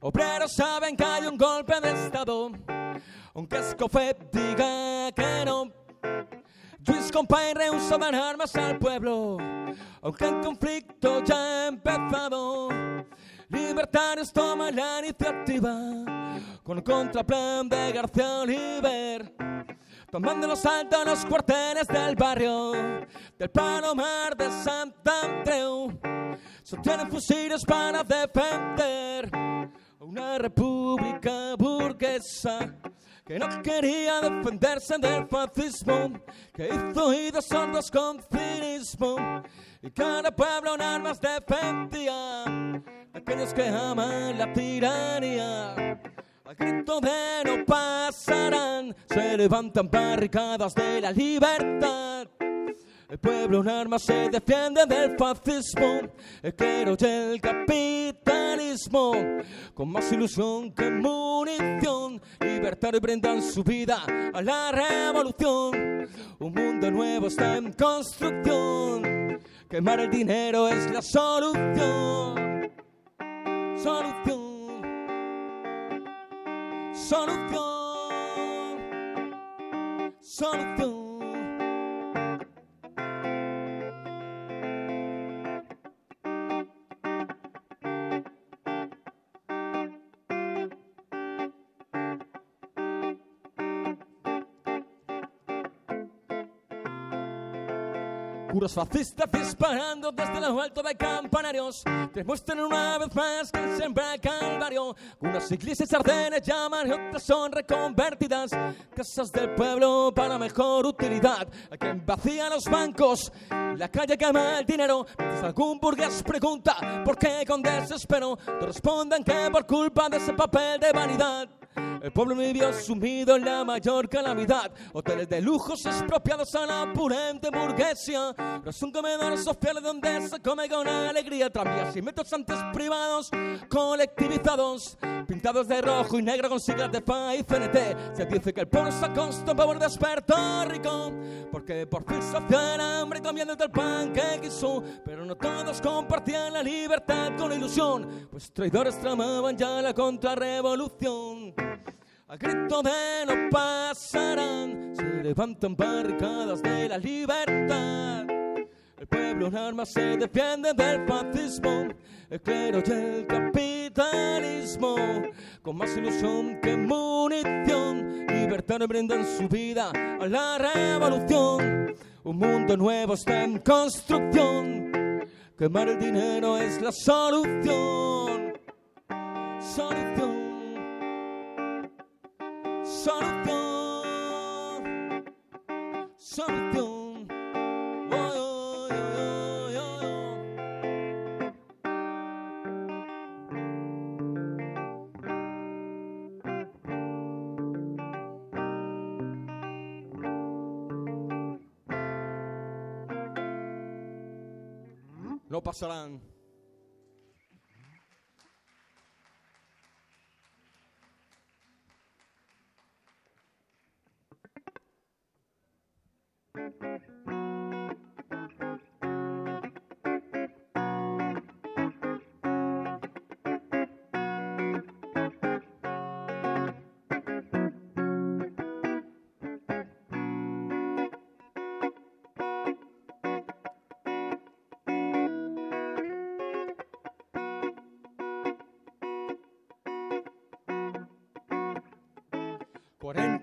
[SPEAKER 12] ...obreros saben que hay un golpe de estado... ...aunque Escofet diga que no... Luis Compay rehusó dar armas al pueblo... ...aunque el conflicto ya ha empezado... Libertarios toman la iniciativa... ...con el contraplan de García Oliver... Tomando los altos los cuarteles del barrio del Palomar de Santa Andreu. Sostienen fusiles para defender una república burguesa que no quería defenderse del fascismo, que hizo oídos sordos con cinismo y cada pueblo en armas defendía aquellos que aman la tiranía. Al grito de no pasarán, se levantan barricadas de la libertad. El pueblo en armas se defiende del fascismo, el clero y el capitalismo. Con más ilusión que munición, libertad y brindan su vida a la revolución. Un mundo nuevo está en construcción, quemar el dinero es la solución. Solución solución, solución. Puros fascistas disparando desde lo alto de campanarios. Demuestran una vez más que siempre hay calvario. Unas iglesias ardenes llaman y otras son reconvertidas. Casas del pueblo para mejor utilidad. A quien vacía los bancos La calle quema el dinero. Algún burgués pregunta ¿Por qué con desespero? Te responden que por culpa de ese papel de vanidad El pueblo vivió sumido en la mayor calamidad. Hoteles de lujos expropiados a la purente burguesía. Pero son comedores sociales donde se come con alegría. Tranvías y metros antes privados, colectivizados, pintados de rojo y negro con siglas de FA y CNT. Se dice que el pueblo se acostumbró por despertar rico. Porque por fin sació el hambre comiendo el pan que quiso. Pero no todos compartían la libertad con la ilusión. Pues traidores tramaban ya la contrarrevolución. A grito de no pasarán, se levantan barricadas de la libertad. El pueblo en armas se defiende del fascismo, el clero y el capitalismo. Con más ilusión que munición, libertad brindan su vida a la revolución. Un mundo nuevo está en construcción. Quemar el dinero es la solución. Solución. Solución. Solución.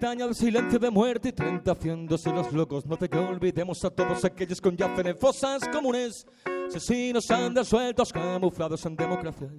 [SPEAKER 12] Años de silencio de muerte y treinta haciéndose los locos. No te que olvidemos a todos aquellos que yacen en fosas comunes. Asesinos andan sueltos, camuflados en democracia.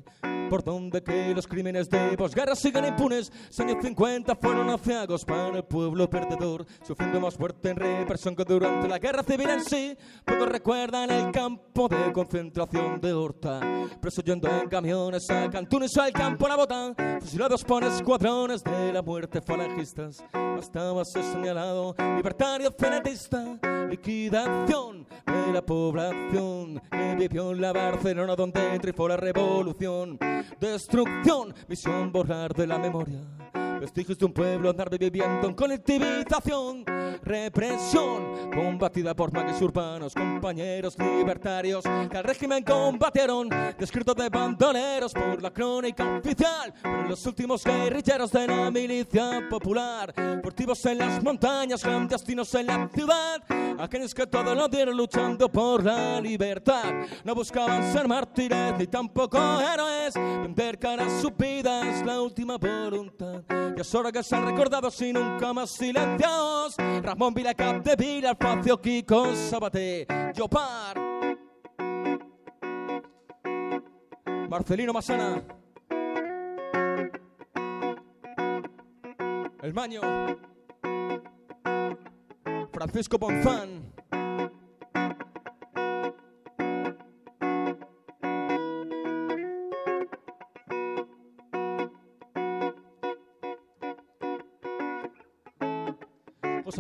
[SPEAKER 12] Por donde que los crímenes de posguerra siguen impunes. Los años 50 fueron aciagos para el pueblo perdedor. Sufriendo más fuerte en represión que durante la guerra civil en sí. Pocos recuerdan el campo de concentración de Horta. Preso yendo en camiones a Cantunes o al campo La Bota. Fusilados por escuadrones de la muerte falangistas. Bastaba ser señalado libertario fenetista. Liquidación de la población que vivió en la Barcelona donde triunfó la revolución. Destrucción, misión borrar de la memoria. Vestigios de un pueblo andar viviendo en colectivización. Represión combatida por magues urbanos, compañeros libertarios que al régimen combatieron. Descrito de bandoleros por la crónica oficial. Pero los últimos guerrilleros de la milicia popular. Furtivos en las montañas, clandestinos en la ciudad. Aquellos que todo lo dieron luchando por la libertad. No buscaban ser mártires ni tampoco héroes. Vender cara a su vida es la última voluntad. Y es hora que sean recordados y nunca más silenciados. Ramón Vila, Alfacio, Kiko, Sabate, Yopar. Marcelino Masana. El Maño. Francisco Ponzán.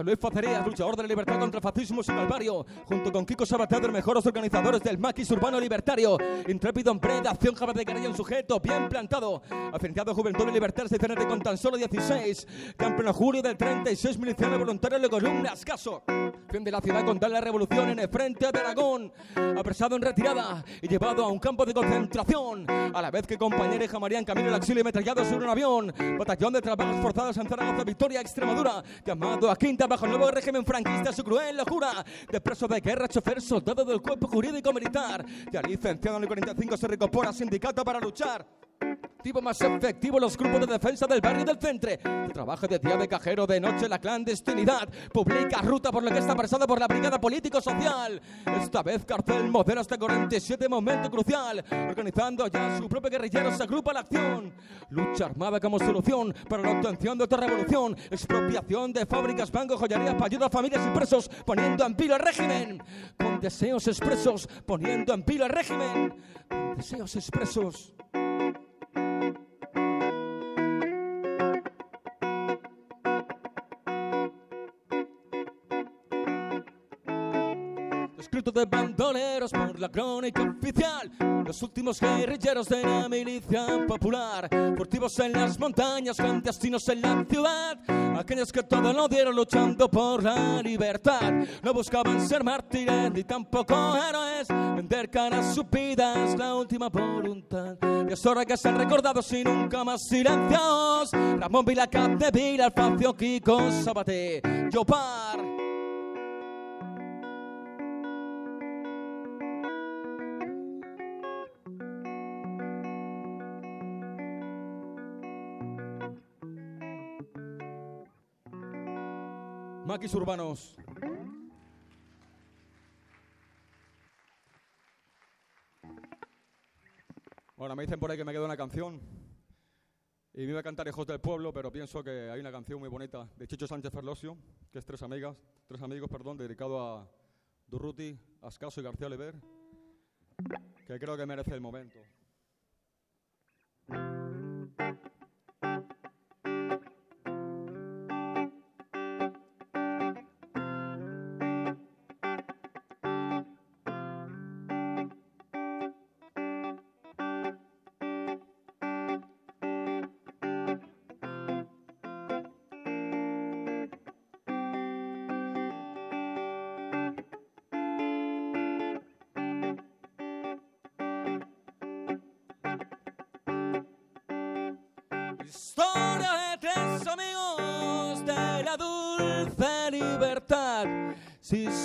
[SPEAKER 12] Luis Facerías, luchador de la libertad contra el fascismo sin calvario, junto con Kiko Sabater, los mejores organizadores del maquis urbano libertario, intrépido hombre de acción jamás de un sujeto bien plantado, afincado a Juventud y Libertad se con tan solo 16, campeón en julio del 36, miliciano voluntario de columnas, caso, de la ciudad contra la revolución en el frente de Aragón, apresado en retirada y llevado a un campo de concentración, a la vez que compañera y jamarían camino al exilio y metrallado sobre un avión, batallón de trabajos forzados en Zaragoza, Victoria, Extremadura, llamado a Quinta bajo el nuevo régimen franquista, su cruel locura, de de guerra, chofer, soldado del cuerpo jurídico militar, ya licenciado en el 45 se recopora sindicato para luchar. Más efectivo los grupos de defensa del barrio del centro. Trabaja de día de cajero, de noche la clandestinidad. Publica ruta por lo que está apresado por la brigada político-social. Esta vez cárcel modelo hasta 47 momento crucial. Organizando ya su propio guerrillero se agrupa la acción. Lucha armada como solución para la obtención de otra revolución. Expropiación de fábricas, bancos, joyerías para ayuda a familias y presos. Poniendo en vilo el régimen. Con deseos expresos. Poniendo en vilo el régimen. Con deseos expresos. De bandoleros por la crónica oficial. Los últimos guerrilleros de la milicia popular. Furtivos en las montañas, clandestinos en la ciudad. Aquellos que todo lo dieron luchando por la libertad. No buscaban ser mártires ni tampoco héroes. Vender caras supidas, la última voluntad. Y es hora que sean recordados y nunca más silenciados. Ramón Vila, Capdevila, Alfacio, Kiko, Sabate, Yopar. Maquis urbanos.
[SPEAKER 14] Bueno, me dicen por ahí que me queda una canción. Y me iba a cantar Hijos del Pueblo, pero pienso que hay una canción muy bonita de Chicho Sánchez Ferlosio, que es Tres Amigas, Tres Amigos, perdón, dedicado a Durruti, Ascaso y García Lever, que creo que merece el momento.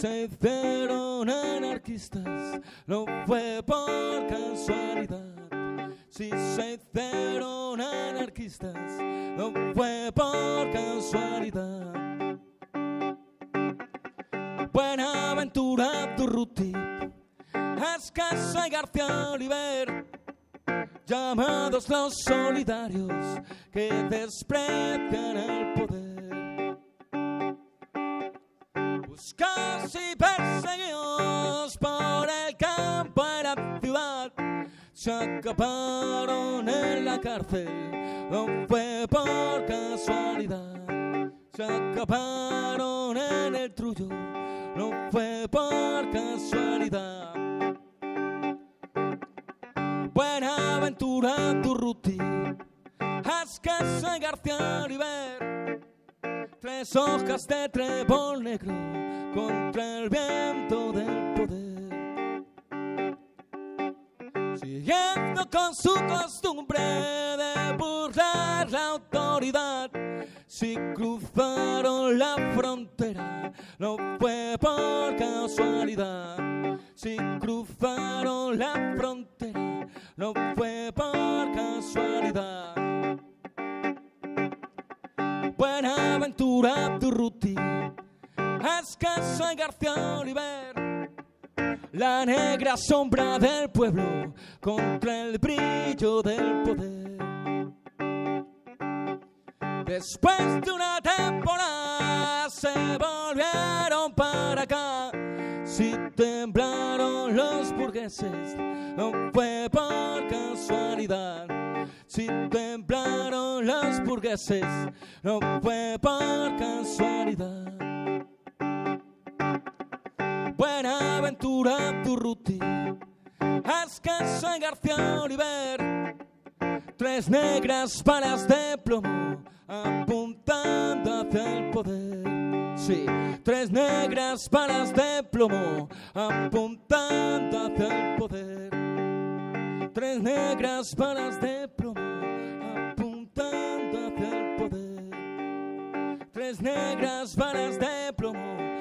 [SPEAKER 12] Se hicieron anarquistas, no fue por casualidad. Si se hicieron anarquistas, no fue por casualidad. Buenaventura Durruti, Ascasa y García Oliver llamados los solidarios que desprecian el se acabaron en la cárcel, no fue por casualidad. Se acabaron en el trullo, no fue por casualidad. Buenaventura Durruti, Ascasa García Oliver, tres hojas de trébol negro contra el viento del poder. Siguiendo con su costumbre de burlar la autoridad, si cruzaron la frontera, no fue por casualidad. Si cruzaron la frontera, no fue por casualidad. Buenaventura Durruti, Ascasa y García Oliver, la negra sombra del pueblo contra el brillo del poder. Después de una temporada se volvieron para acá. Si temblaron los burgueses, no fue por casualidad. Si temblaron los burgueses, no fue por casualidad. Buenaventura Durruti, Ascasa y García Oliver, tres negras balas de plomo apuntando hacia el poder. Sí, tres negras balas de plomo apuntando hacia el poder. Tres negras balas de plomo apuntando hacia el poder. Tres negras balas de plomo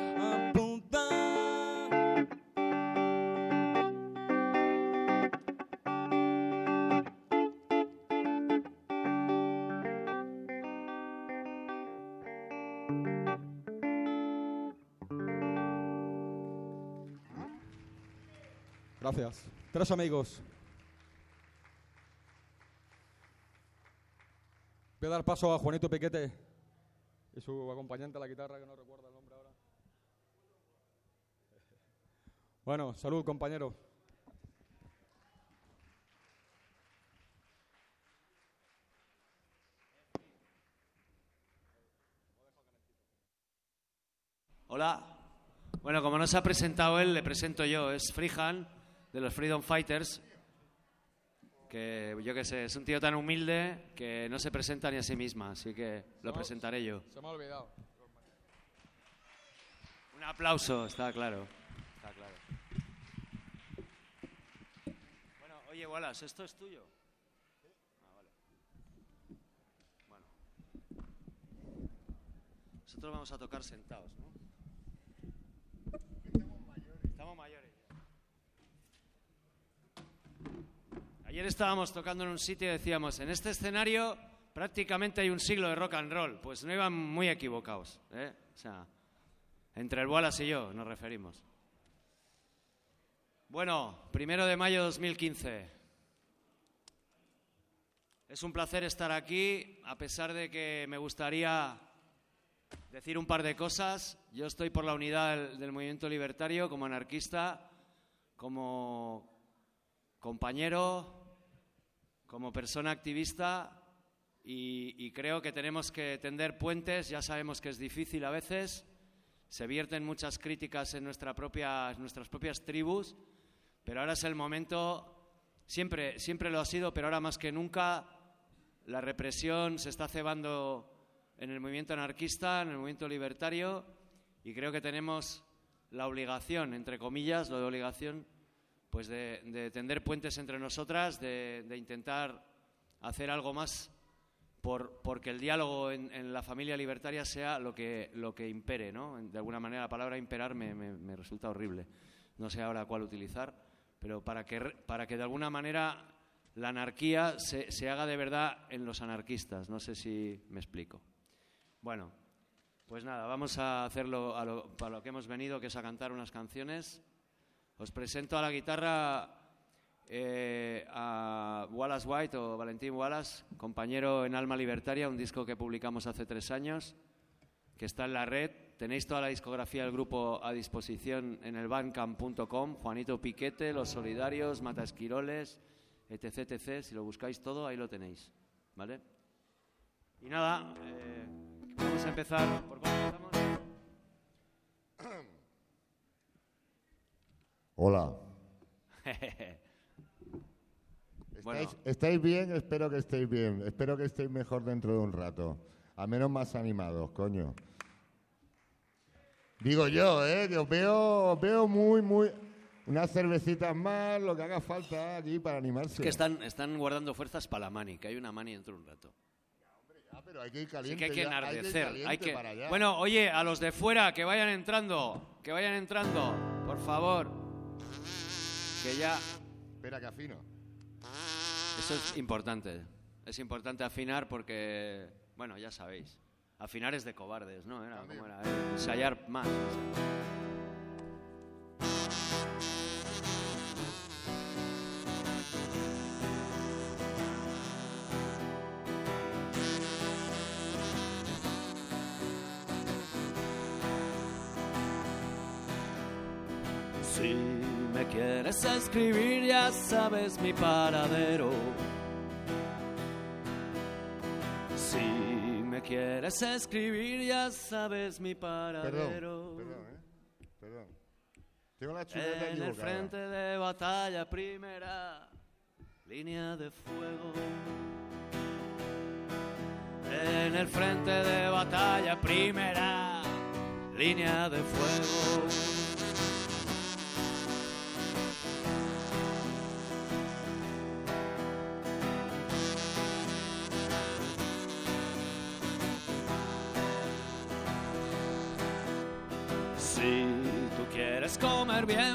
[SPEAKER 14] Gracias. Tres amigos. Voy a dar paso a Juanito Piquete y su acompañante a la guitarra, que no recuerdo el nombre ahora. Bueno, salud, compañero.
[SPEAKER 15] Hola. Bueno, como no se ha presentado él, le presento yo. Es Freehan, de los Freedom Fighters. Que yo qué sé, es un tío tan humilde que no se presenta ni a sí misma, así que lo
[SPEAKER 14] No,
[SPEAKER 15] presentaré yo.
[SPEAKER 14] Se me ha olvidado.
[SPEAKER 15] Un aplauso, está claro. Está claro. Bueno, oye, Wallace, ¿esto es tuyo? Ah, vale. Bueno. Nosotros vamos a tocar sentados, ¿no? Estamos mayores. Ayer estábamos tocando en un sitio y decíamos, en este escenario prácticamente hay un siglo de rock and roll. Pues no iban muy equivocados, ¿eh? O sea, entre el Wallace y yo nos referimos. Bueno, primero de mayo de 2015. Es un placer estar aquí, a pesar de que me gustaría decir un par de cosas. Yo estoy por la unidad del, del movimiento libertario como anarquista, como compañero, como persona activista y, creo que tenemos que tender puentes. Ya sabemos que es difícil a veces. Se vierten muchas críticas en nuestra propia, nuestras propias tribus, pero ahora es el momento, siempre, siempre lo ha sido, pero ahora más que nunca la represión se está cebando en el movimiento anarquista, en el movimiento libertario, y creo que tenemos la obligación, entre comillas, lo de obligación, pues de, de tender puentes entre nosotras, de, intentar hacer algo más por, porque el diálogo en, la familia libertaria sea lo que, lo que impere, ¿no? De alguna manera la palabra imperar me, me- resulta horrible. No sé ahora cuál utilizar, pero para que, para que de alguna manera la anarquía se, se haga de verdad en los anarquistas. No sé si me explico. Bueno, pues nada, vamos a hacerlo a lo, para lo que hemos venido, que es a cantar unas canciones. Os presento a la guitarra eh, a Wallace White o Valentín Wallace, compañero en Alma Libertaria, un disco que publicamos hace tres años, que está en la red. Tenéis toda la discografía del grupo a disposición en el bandcamp.com. Juanito Piquete, Los Solidarios, Mata Esquiroles, etc, etc. Si lo buscáis todo, ahí lo tenéis. ¿Vale? Y nada, eh, vamos a empezar. ¿Por cuál empezamos?
[SPEAKER 16] Hola. (laughs)
[SPEAKER 15] Bueno.
[SPEAKER 16] ¿Estáis, estáis bien? Espero que estéis bien. Espero que estéis mejor dentro de un rato. A menos más animados, coño. Digo yo, ¿eh? Que os veo, os veo muy, muy... Unas cervecitas más, lo que haga falta aquí para animarse.
[SPEAKER 15] Es que están, están guardando fuerzas para la mani, que hay una mani dentro de un rato.
[SPEAKER 16] Ah, pero hay que ir
[SPEAKER 15] Sí que hay que
[SPEAKER 16] ya,
[SPEAKER 15] enardecer. hay que...
[SPEAKER 16] para allá.
[SPEAKER 15] Bueno, oye, a los de fuera, que vayan entrando, que vayan entrando, por favor. Que ya...
[SPEAKER 16] Espera, que afino.
[SPEAKER 15] Eso es importante. Es importante afinar porque, bueno, ya sabéis. Afinar es de cobardes, ¿no? Era, ¿cómo era? Eh, Ensayar más. Si quieres escribir, ya sabes mi paradero. Si me quieres escribir, ya sabes mi paradero.
[SPEAKER 16] Perdón, perdón, ¿eh? Perdón. Tengo la chuleta
[SPEAKER 15] En el frente de batalla, primera línea de fuego. En el frente de batalla, primera línea de fuego.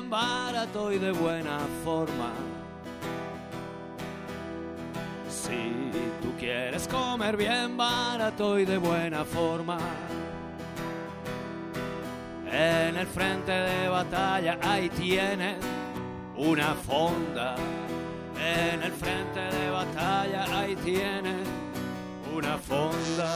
[SPEAKER 15] Barato y de buena forma. Si tú quieres comer bien barato y de buena forma. En el frente de batalla ahí tienes una fonda. En el frente de batalla ahí tienes una fonda.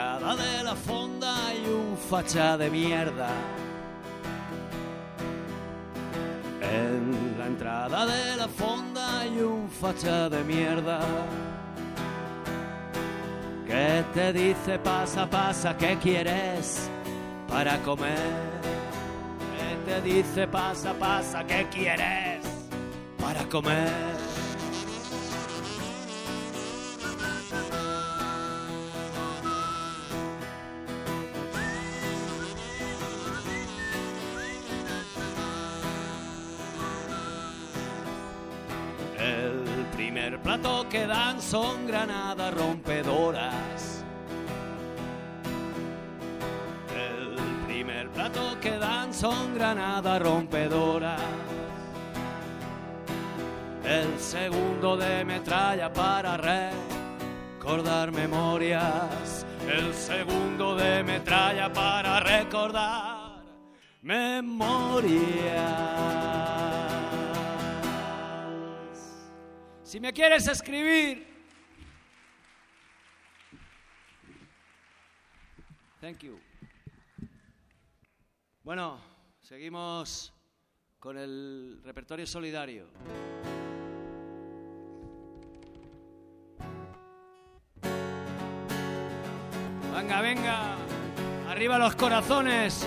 [SPEAKER 15] entrada de la fonda hay un facha de mierda. En la entrada de la fonda hay un facha de mierda. Que te dice pasa, pasa, ¿qué quieres para comer? Que te dice pasa, pasa, ¿qué quieres para comer? Plato que dan son granadas rompedoras. El primer plato que dan son granadas rompedoras. El segundo de metralla para recordar memorias. El segundo de metralla para recordar memorias. Si me quieres escribir. Thank you. Bueno, seguimos con el repertorio solidario. Venga, venga. Arriba los corazones.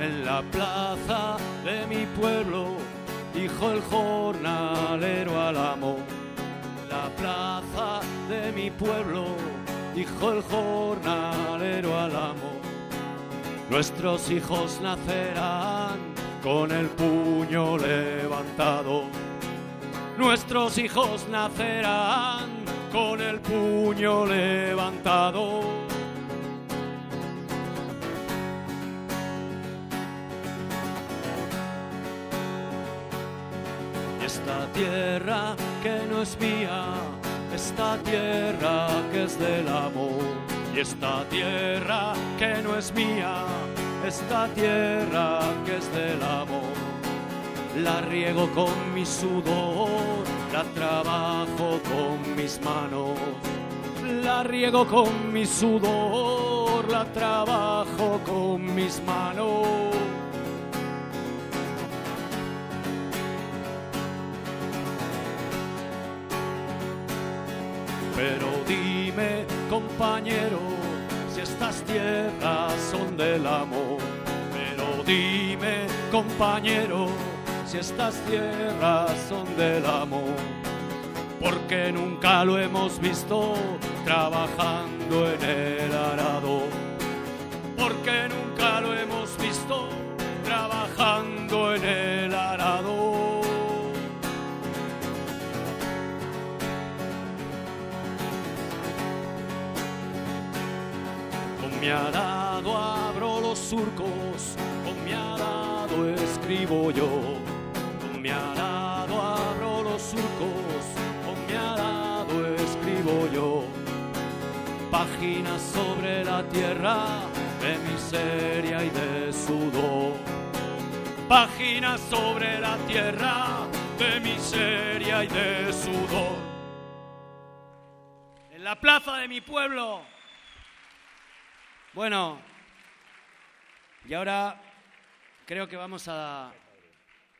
[SPEAKER 15] En la plaza de mi pueblo dijo el jornalero al amo. La plaza de mi pueblo dijo el jornalero al amo. Nuestros hijos nacerán con el puño levantado. Nuestros hijos nacerán con el puño levantado. Esta tierra que no es mía, esta tierra que es del amor. Y esta tierra que no es mía, esta tierra que es del amor. La riego con mi sudor, la trabajo con mis manos. La riego con mi sudor, la trabajo con mis manos. Pero dime, compañero, si estas tierras son del amor. Pero dime, compañero, si estas tierras son del amor. Porque nunca lo hemos visto trabajando en el arado. Porque nunca lo hemos visto trabajando en el arado. Con mi arado abro los surcos, con mi arado escribo yo. Con mi arado abro los surcos, con mi arado escribo yo. Páginas sobre la tierra de miseria y de sudor. Páginas sobre la tierra de miseria y de sudor. En la plaza de mi pueblo. Bueno, y ahora creo que vamos a...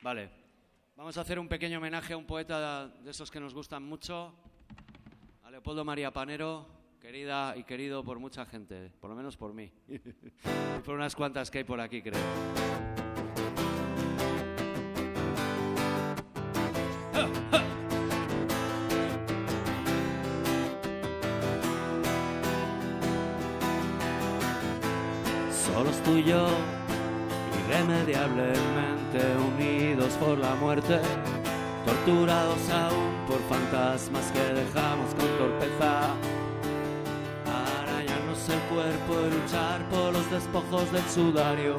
[SPEAKER 15] Vale, vamos a hacer un pequeño homenaje a un poeta de esos que nos gustan mucho, a Leopoldo María Panero, querida y querido por mucha gente, por lo menos por mí, y (laughs) por unas cuantas que hay por aquí, creo. Solos tú y yo, irremediablemente unidos por la muerte, torturados aún por fantasmas que dejamos con torpeza. Arañarnos el cuerpo y luchar por los despojos del sudario.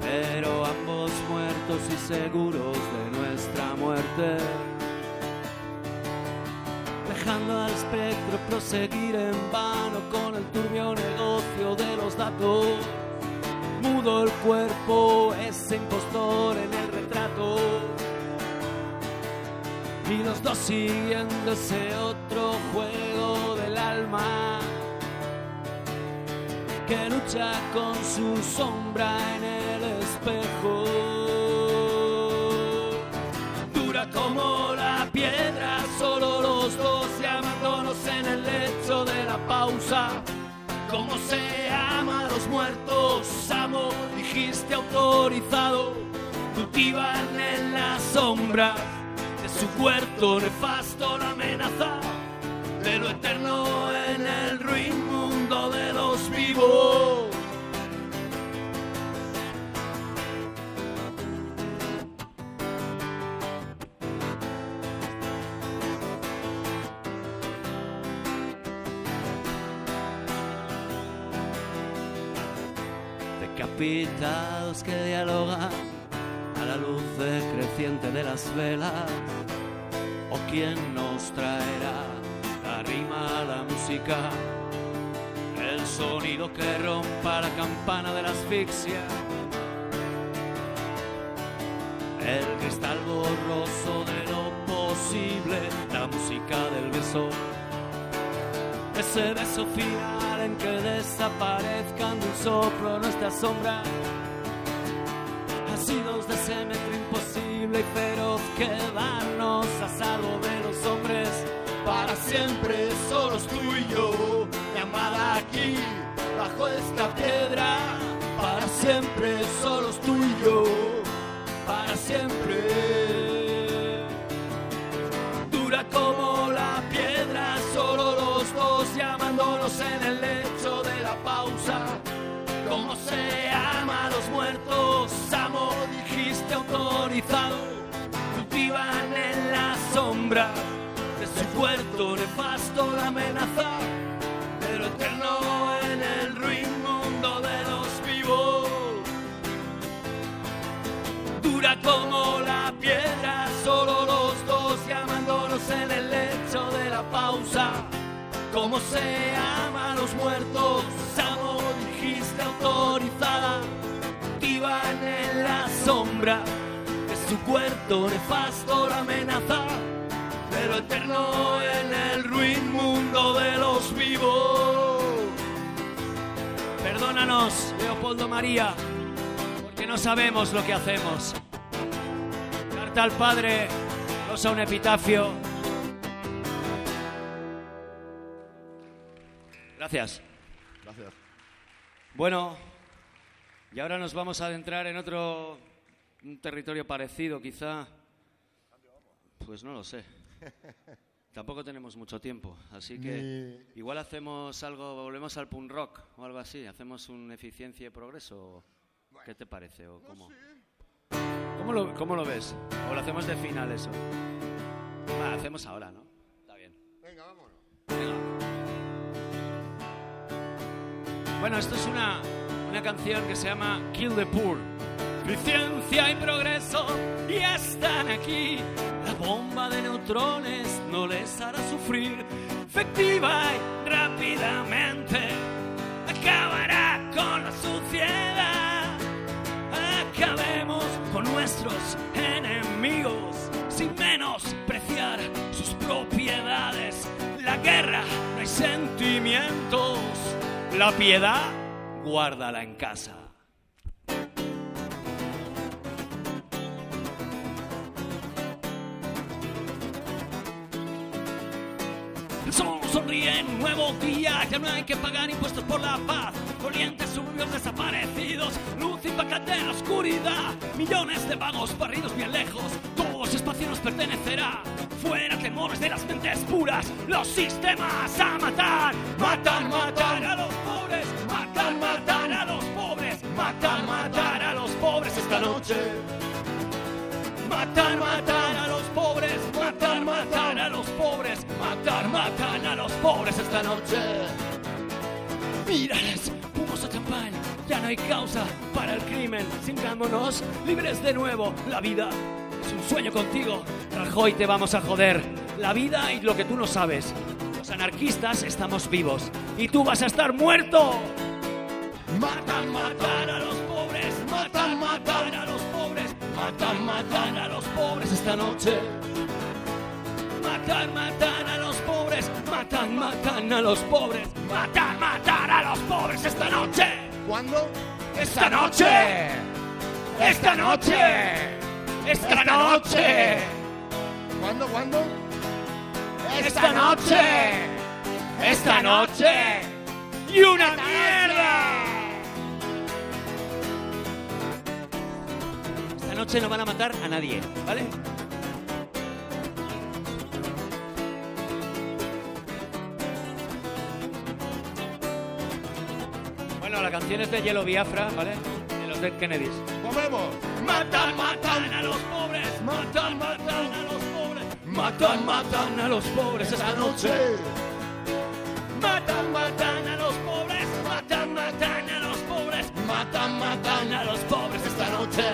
[SPEAKER 15] Pero ambos muertos y seguros de nuestra muerte dejando al espectro proseguir en vano con el turbio negocio de los datos. Mudo el cuerpo, ese impostor en el retrato. Y los dos siguiendo ese otro juego del alma.
[SPEAKER 13] que lucha con su sombra en el espejo. Dura como la piedra, solo los pausa. Como se ama a los muertos, amo, dijiste autorizado, cultivan en la sombra de su huerto nefasto la amenaza de lo eterno en el ruin mundo de los vivos. Decapitados que dialogan a la luz creciente de las velas, o quién nos traerá la rima, la música, el sonido que rompa la campana de la asfixia, el cristal borroso de lo posible, la música del beso, ese beso final en que desaparezcan de un soplo nuestras sombras, asidos de ese metro imposible y quedarnos a salvo de los hombres. Para siempre, solos tú y yo, mi amada aquí, bajo esta piedra, para siempre, solos tú y yo, para siempre. Dura como la en el lecho de la pausa. Como se ama a los muertos, amo, dijiste autorizado, cultivan en la sombra de su puerto nefasto la amenaza de lo eterno en el ruin mundo de los vivos. Dura como la piedra, solo los dos llamándonos en el lecho de la pausa. Como se ama a los muertos, amo, dijiste autorizada, iban en la sombra de su puerto nefasto la amenaza de lo eterno en el ruin mundo de los vivos. Perdónanos, Leopoldo María, porque no sabemos lo que hacemos. Carta al Padre, rosa un epitafio. Gracias.
[SPEAKER 16] Gracias.
[SPEAKER 13] Bueno, y ahora nos vamos a adentrar en otro un territorio parecido, quizá. Pues no lo sé. (laughs) Tampoco tenemos mucho tiempo, así que igual hacemos algo, volvemos al punk rock o algo así, hacemos un eficiencia y progreso. ¿Qué te parece o cómo? ¿Cómo lo, cómo lo ves? ¿O lo hacemos de final eso? Va, hacemos ahora, ¿no? Está bien.
[SPEAKER 16] Venga, vámonos.
[SPEAKER 13] Bueno, esto es una, una canción que se llama Kill the Poor. Eficiencia y progreso ya están aquí. La bomba de neutrones no les hará sufrir. Efectiva y rápidamente acabará con la suciedad. Acabemos con nuestros enemigos sin menospreciar sus propiedades. La guerra no hay sentimientos. La piedad, guárdala en casa. El sol sonríe en nuevo día, ya no hay que pagar impuestos por la paz. Orientes suburbios desaparecidos, luz impactante en la oscuridad. Millones de vagos barridos bien lejos, todo ese espacio nos pertenecerá. Fuera temores de las mentes puras, los sistemas a matar. Matar, matar a los pobres, matar, matar a los pobres, matar, matar a los pobres esta noche. Matar, matar a los pobres, matar, matar a los pobres, matar, matar a los pobres esta noche. Mírales, humos a champán, ya no hay causa para el crimen. Sintámonos libres de nuevo. La vida es un sueño contigo. Rajoy, te vamos a joder. La vida y lo que tú no sabes. Los anarquistas estamos vivos y tú vas a estar muerto. Matar, matar a los pobres, matar, matar a los pobres, matar, matar a los pobres esta noche. Matar, matar a los pobres, Matan, matan a los pobres. Matan, matan a los pobres esta noche.
[SPEAKER 16] ¿Cuándo?
[SPEAKER 13] Esta noche. Esta noche. Esta noche.
[SPEAKER 16] ¿Cuándo? ¿Cuándo?
[SPEAKER 13] Esta noche. Esta noche. Y una mierda.
[SPEAKER 15] Esta noche no van a matar a nadie, ¿vale? Bueno, la canción es de Yellow Biafra, ¿vale? De los Dead Kennedys.
[SPEAKER 16] ¡Comemos!
[SPEAKER 13] Matan, matan a los pobres. Matan, matan a los pobres. Matan, matan a los pobres esta noche. Matan, matan a los pobres. Matan, matan a los pobres. Matan, matan a los pobres esta noche.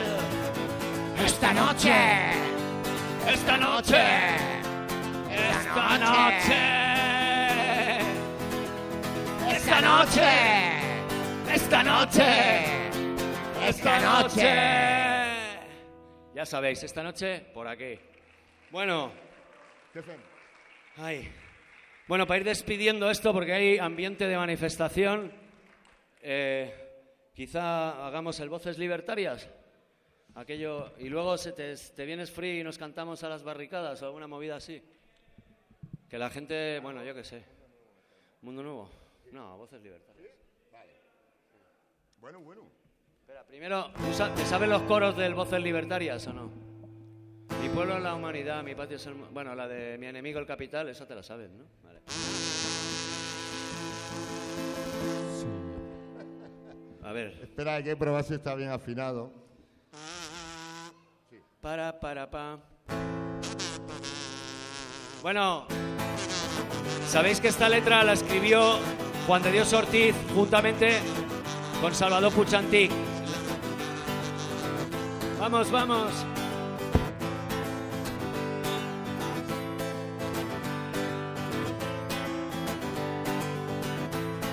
[SPEAKER 13] Esta noche. Esta noche. Esta noche. Esta noche. Esta noche. Esta noche.
[SPEAKER 15] Ya sabéis, esta noche por aquí. Bueno, ay. Bueno, para ir despidiendo esto, porque hay ambiente de manifestación, eh, quizá hagamos el Voces Libertarias. Aquello, y luego se te, te vienes free y nos cantamos a las barricadas o alguna movida así. Que la gente, bueno, yo qué sé. Mundo Nuevo. No, Voces Libertarias.
[SPEAKER 16] Bueno, bueno.
[SPEAKER 15] Primero, ¿tú sa- ¿te sabes los coros del Voces Libertarias o no? Mi pueblo es la humanidad, mi patio es el... Bueno, la de mi enemigo el capital, esa te la sabes, ¿no? Vale. A ver.
[SPEAKER 16] Espera, hay que probar si está bien afinado.
[SPEAKER 15] Para, para, pa. Bueno, sabéis que esta letra la escribió Juan de Dios Ortiz juntamente con Salvador Puchantic. Vamos, vamos.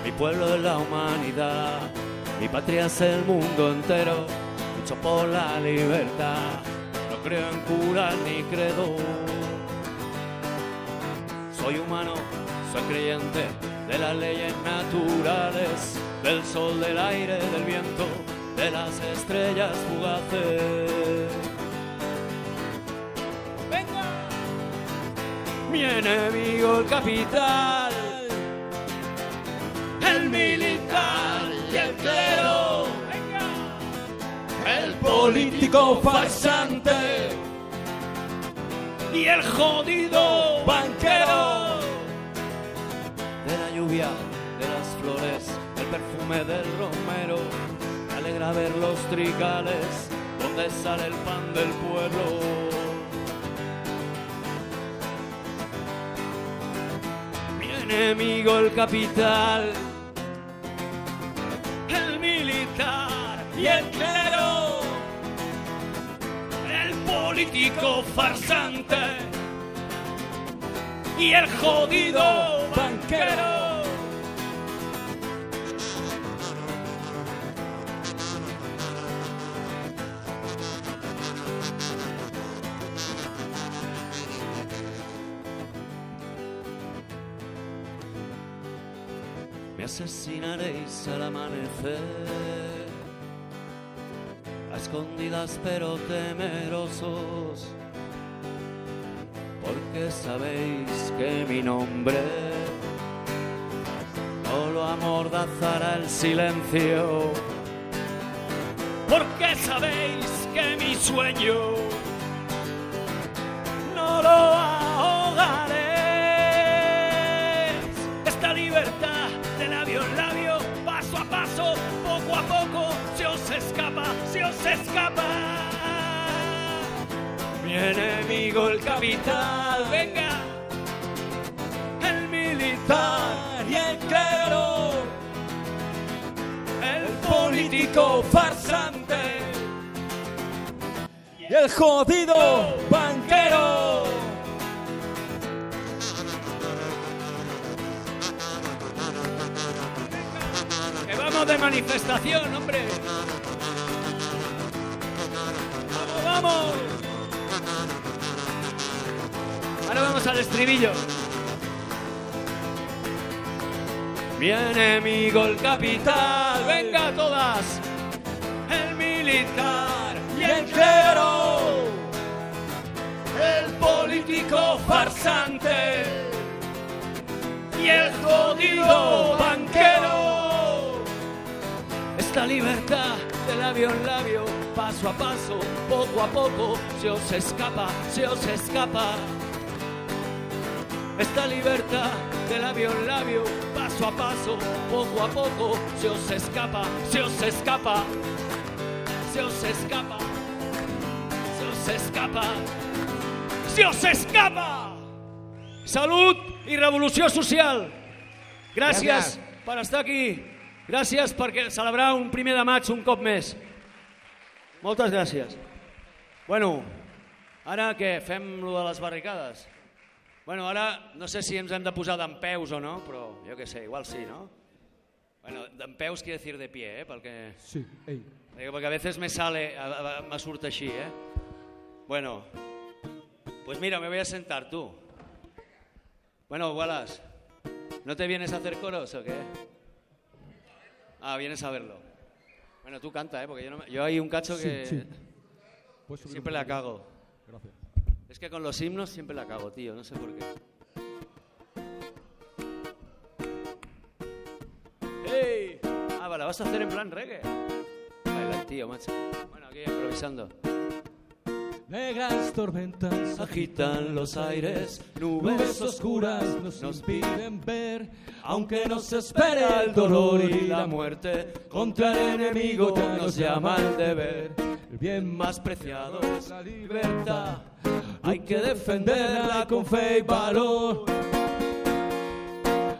[SPEAKER 15] Mi pueblo es la humanidad, mi patria es el mundo entero, lucho por la libertad, no creo en cura ni credo. Soy humano, soy creyente de las leyes naturales, del sol, del aire, del viento, de las estrellas fugaces. ¡Venga! Mi enemigo el capital, el militar y el clero. El político farsante y el jodido banquero. De la lluvia, de las flores, el perfume del romero. Alegra ver los trigales donde sale el pan del pueblo. Mi enemigo el capital, el militar y el clero, el político farsante y el jodido banquero. Asesinaréis al amanecer, a escondidas pero temerosos, porque sabéis que mi nombre no lo amordazará el silencio, porque sabéis que mi sueño escapa, se os escapa. Mi enemigo el capital, venga, el militar y el clero, el político farsante y el jodido banquero. Que vamos de manifestación, hombre. Vamos. Ahora vamos al estribillo. mi enemigo el capital. Venga todas, el militar y el clero, el político farsante y el jodido banquero. Esta libertad de labio en labio, paso a paso, poco a poco, se os escapa, se os escapa. Esta libertad de labio en labio, paso a paso, poco a poco, se os escapa, se os escapa, se os escapa, se os escapa, se os escapa. Salut i revolució social. Gràcies. per estar aquí. Gràcies perquè celebrar un primer de maig un cop més. Moltes gràcies. Bueno, ara què? Fem lo de les barricades? Bueno, ara no sé si ens hem de posar d'en peus o no, però jo què sé, igual sí, no? Bueno, d'en peus quiere decir de pie, ¿eh? Porque,
[SPEAKER 14] Sí, ey.
[SPEAKER 15] porque a veces me sale, a- a- me ¿eh? Bueno, pues mira, me voy a sentar tú. Bueno, Wallace, ¿no te vienes a hacer coros o qué? Ah, vienes a verlo. Bueno, tú canta, ¿eh? Porque yo, no me- yo hay un cacho que
[SPEAKER 14] sí.
[SPEAKER 15] Siempre la cago.
[SPEAKER 14] Gracias.
[SPEAKER 15] Es que con los himnos siempre la cago, tío, no sé por qué. ¡Ey! Ah, vale, vas a hacer en plan reggae. Baila tío, macho. Bueno, aquí improvisando.
[SPEAKER 12] Negras tormentas
[SPEAKER 15] Agitan los aires,
[SPEAKER 12] nubes oscuras nos impiden ver, aunque nos espera el dolor y la muerte, contra el enemigo ya nos llama el deber. El bien más preciado es la libertad, hay que defenderla con fe y valor.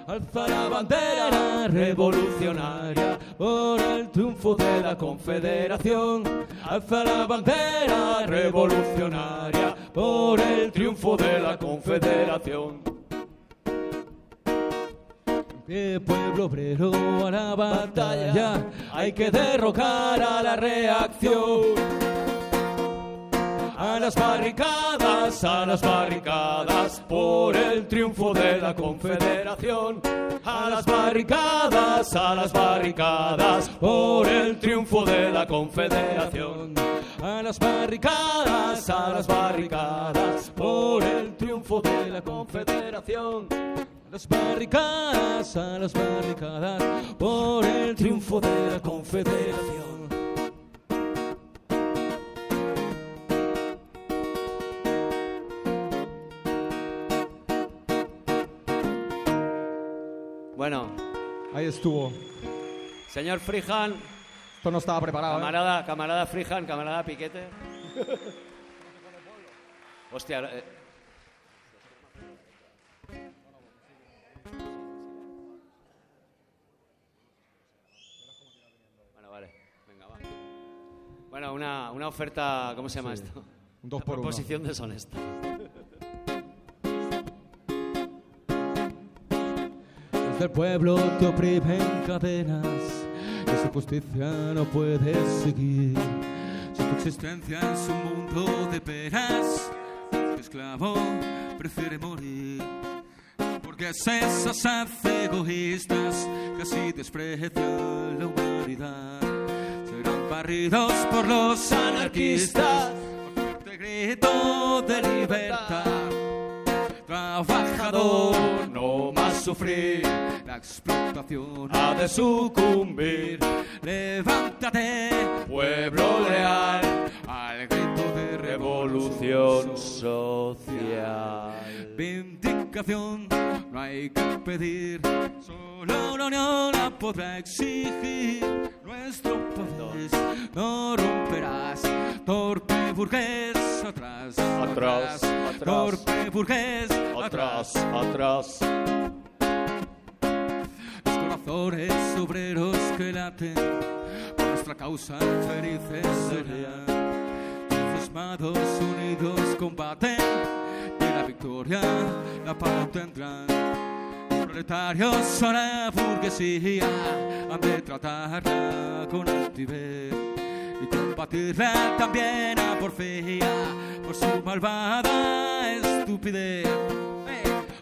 [SPEAKER 12] Alza la bandera revolucionaria por el triunfo de la confederación. Alza la bandera revolucionaria por el triunfo de la confederación. Pie pueblo obrero a la batalla, hay que derrocar a la reacción. A las barricadas, a las barricadas, por el triunfo de la confederación. A las barricadas, a las barricadas, por el triunfo de la confederación. A las barricadas, a las barricadas, por el triunfo de la confederación. A las barricadas, a las barricadas, por el triunfo de la confederación.
[SPEAKER 15] Bueno,
[SPEAKER 14] Ahí estuvo.
[SPEAKER 15] señor Frijan,
[SPEAKER 14] Esto no estaba preparado. ¿eh?
[SPEAKER 15] camarada, camarada Frijan, camarada Piquete. Hostia, eh, Bueno, vale, venga, va. Bueno, una, una oferta, ¿cómo se llama
[SPEAKER 14] Sí,
[SPEAKER 15] esto?
[SPEAKER 14] un dos
[SPEAKER 15] Una
[SPEAKER 14] por uno.
[SPEAKER 15] proposición deshonesta.
[SPEAKER 12] Del pueblo te oprimen cadenas y su justicia no puede seguir. Si tu existencia es un mundo de penas, tu esclavo prefiere morir. Porque esas hace egoístas que así desprecian la humanidad. Serán barridos por los anarquistas por fuerte grito de libertad. Trabajador, no más sufrir. La explotación ha de sucumbir. Levántate, pueblo leal, al grito de revolución social. Vindicación no hay que pedir, solo la unión la podrá exigir. Nuestro país no romperás, torpe burgués, atrás,
[SPEAKER 15] Atrás, atrás.
[SPEAKER 12] torpe burgués,
[SPEAKER 15] Atrás, atrás.
[SPEAKER 12] Corazones obreros que laten por nuestra causa felices serán. Enfusimados, unidos combaten y la victoria la paz tendrán. Proletarios a la burguesía han de tratarla con altivez y combatirla también a porfía por su malvada estupidez.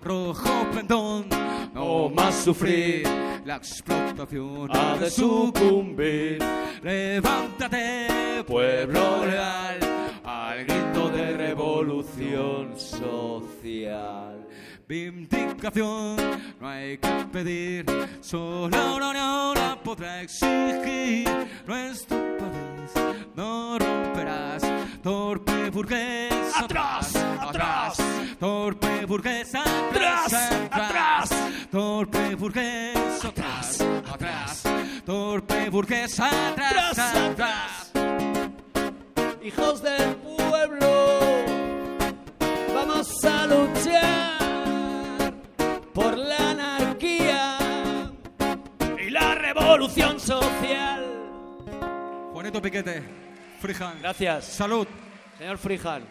[SPEAKER 12] Rojo pendón, no más sufrir. La explotación ha de sucumbir. Levántate, pueblo leal, al grito de revolución social. Vindicación no hay que pedir, solo una unión la podrá exigir. Nuestro país no romperás, torpe burgués.
[SPEAKER 13] Atrás, atrás.
[SPEAKER 12] torpe burgués. Atrás, atrás. Torpe burgués. Atrás, atrás. Torpe burgués. Atrás, atrás.
[SPEAKER 13] Hijos del pueblo, vamos a luchar revolución social.
[SPEAKER 12] Juanito Piquete, Frijan.
[SPEAKER 15] Gracias.
[SPEAKER 12] Salud.
[SPEAKER 15] Señor Frijan.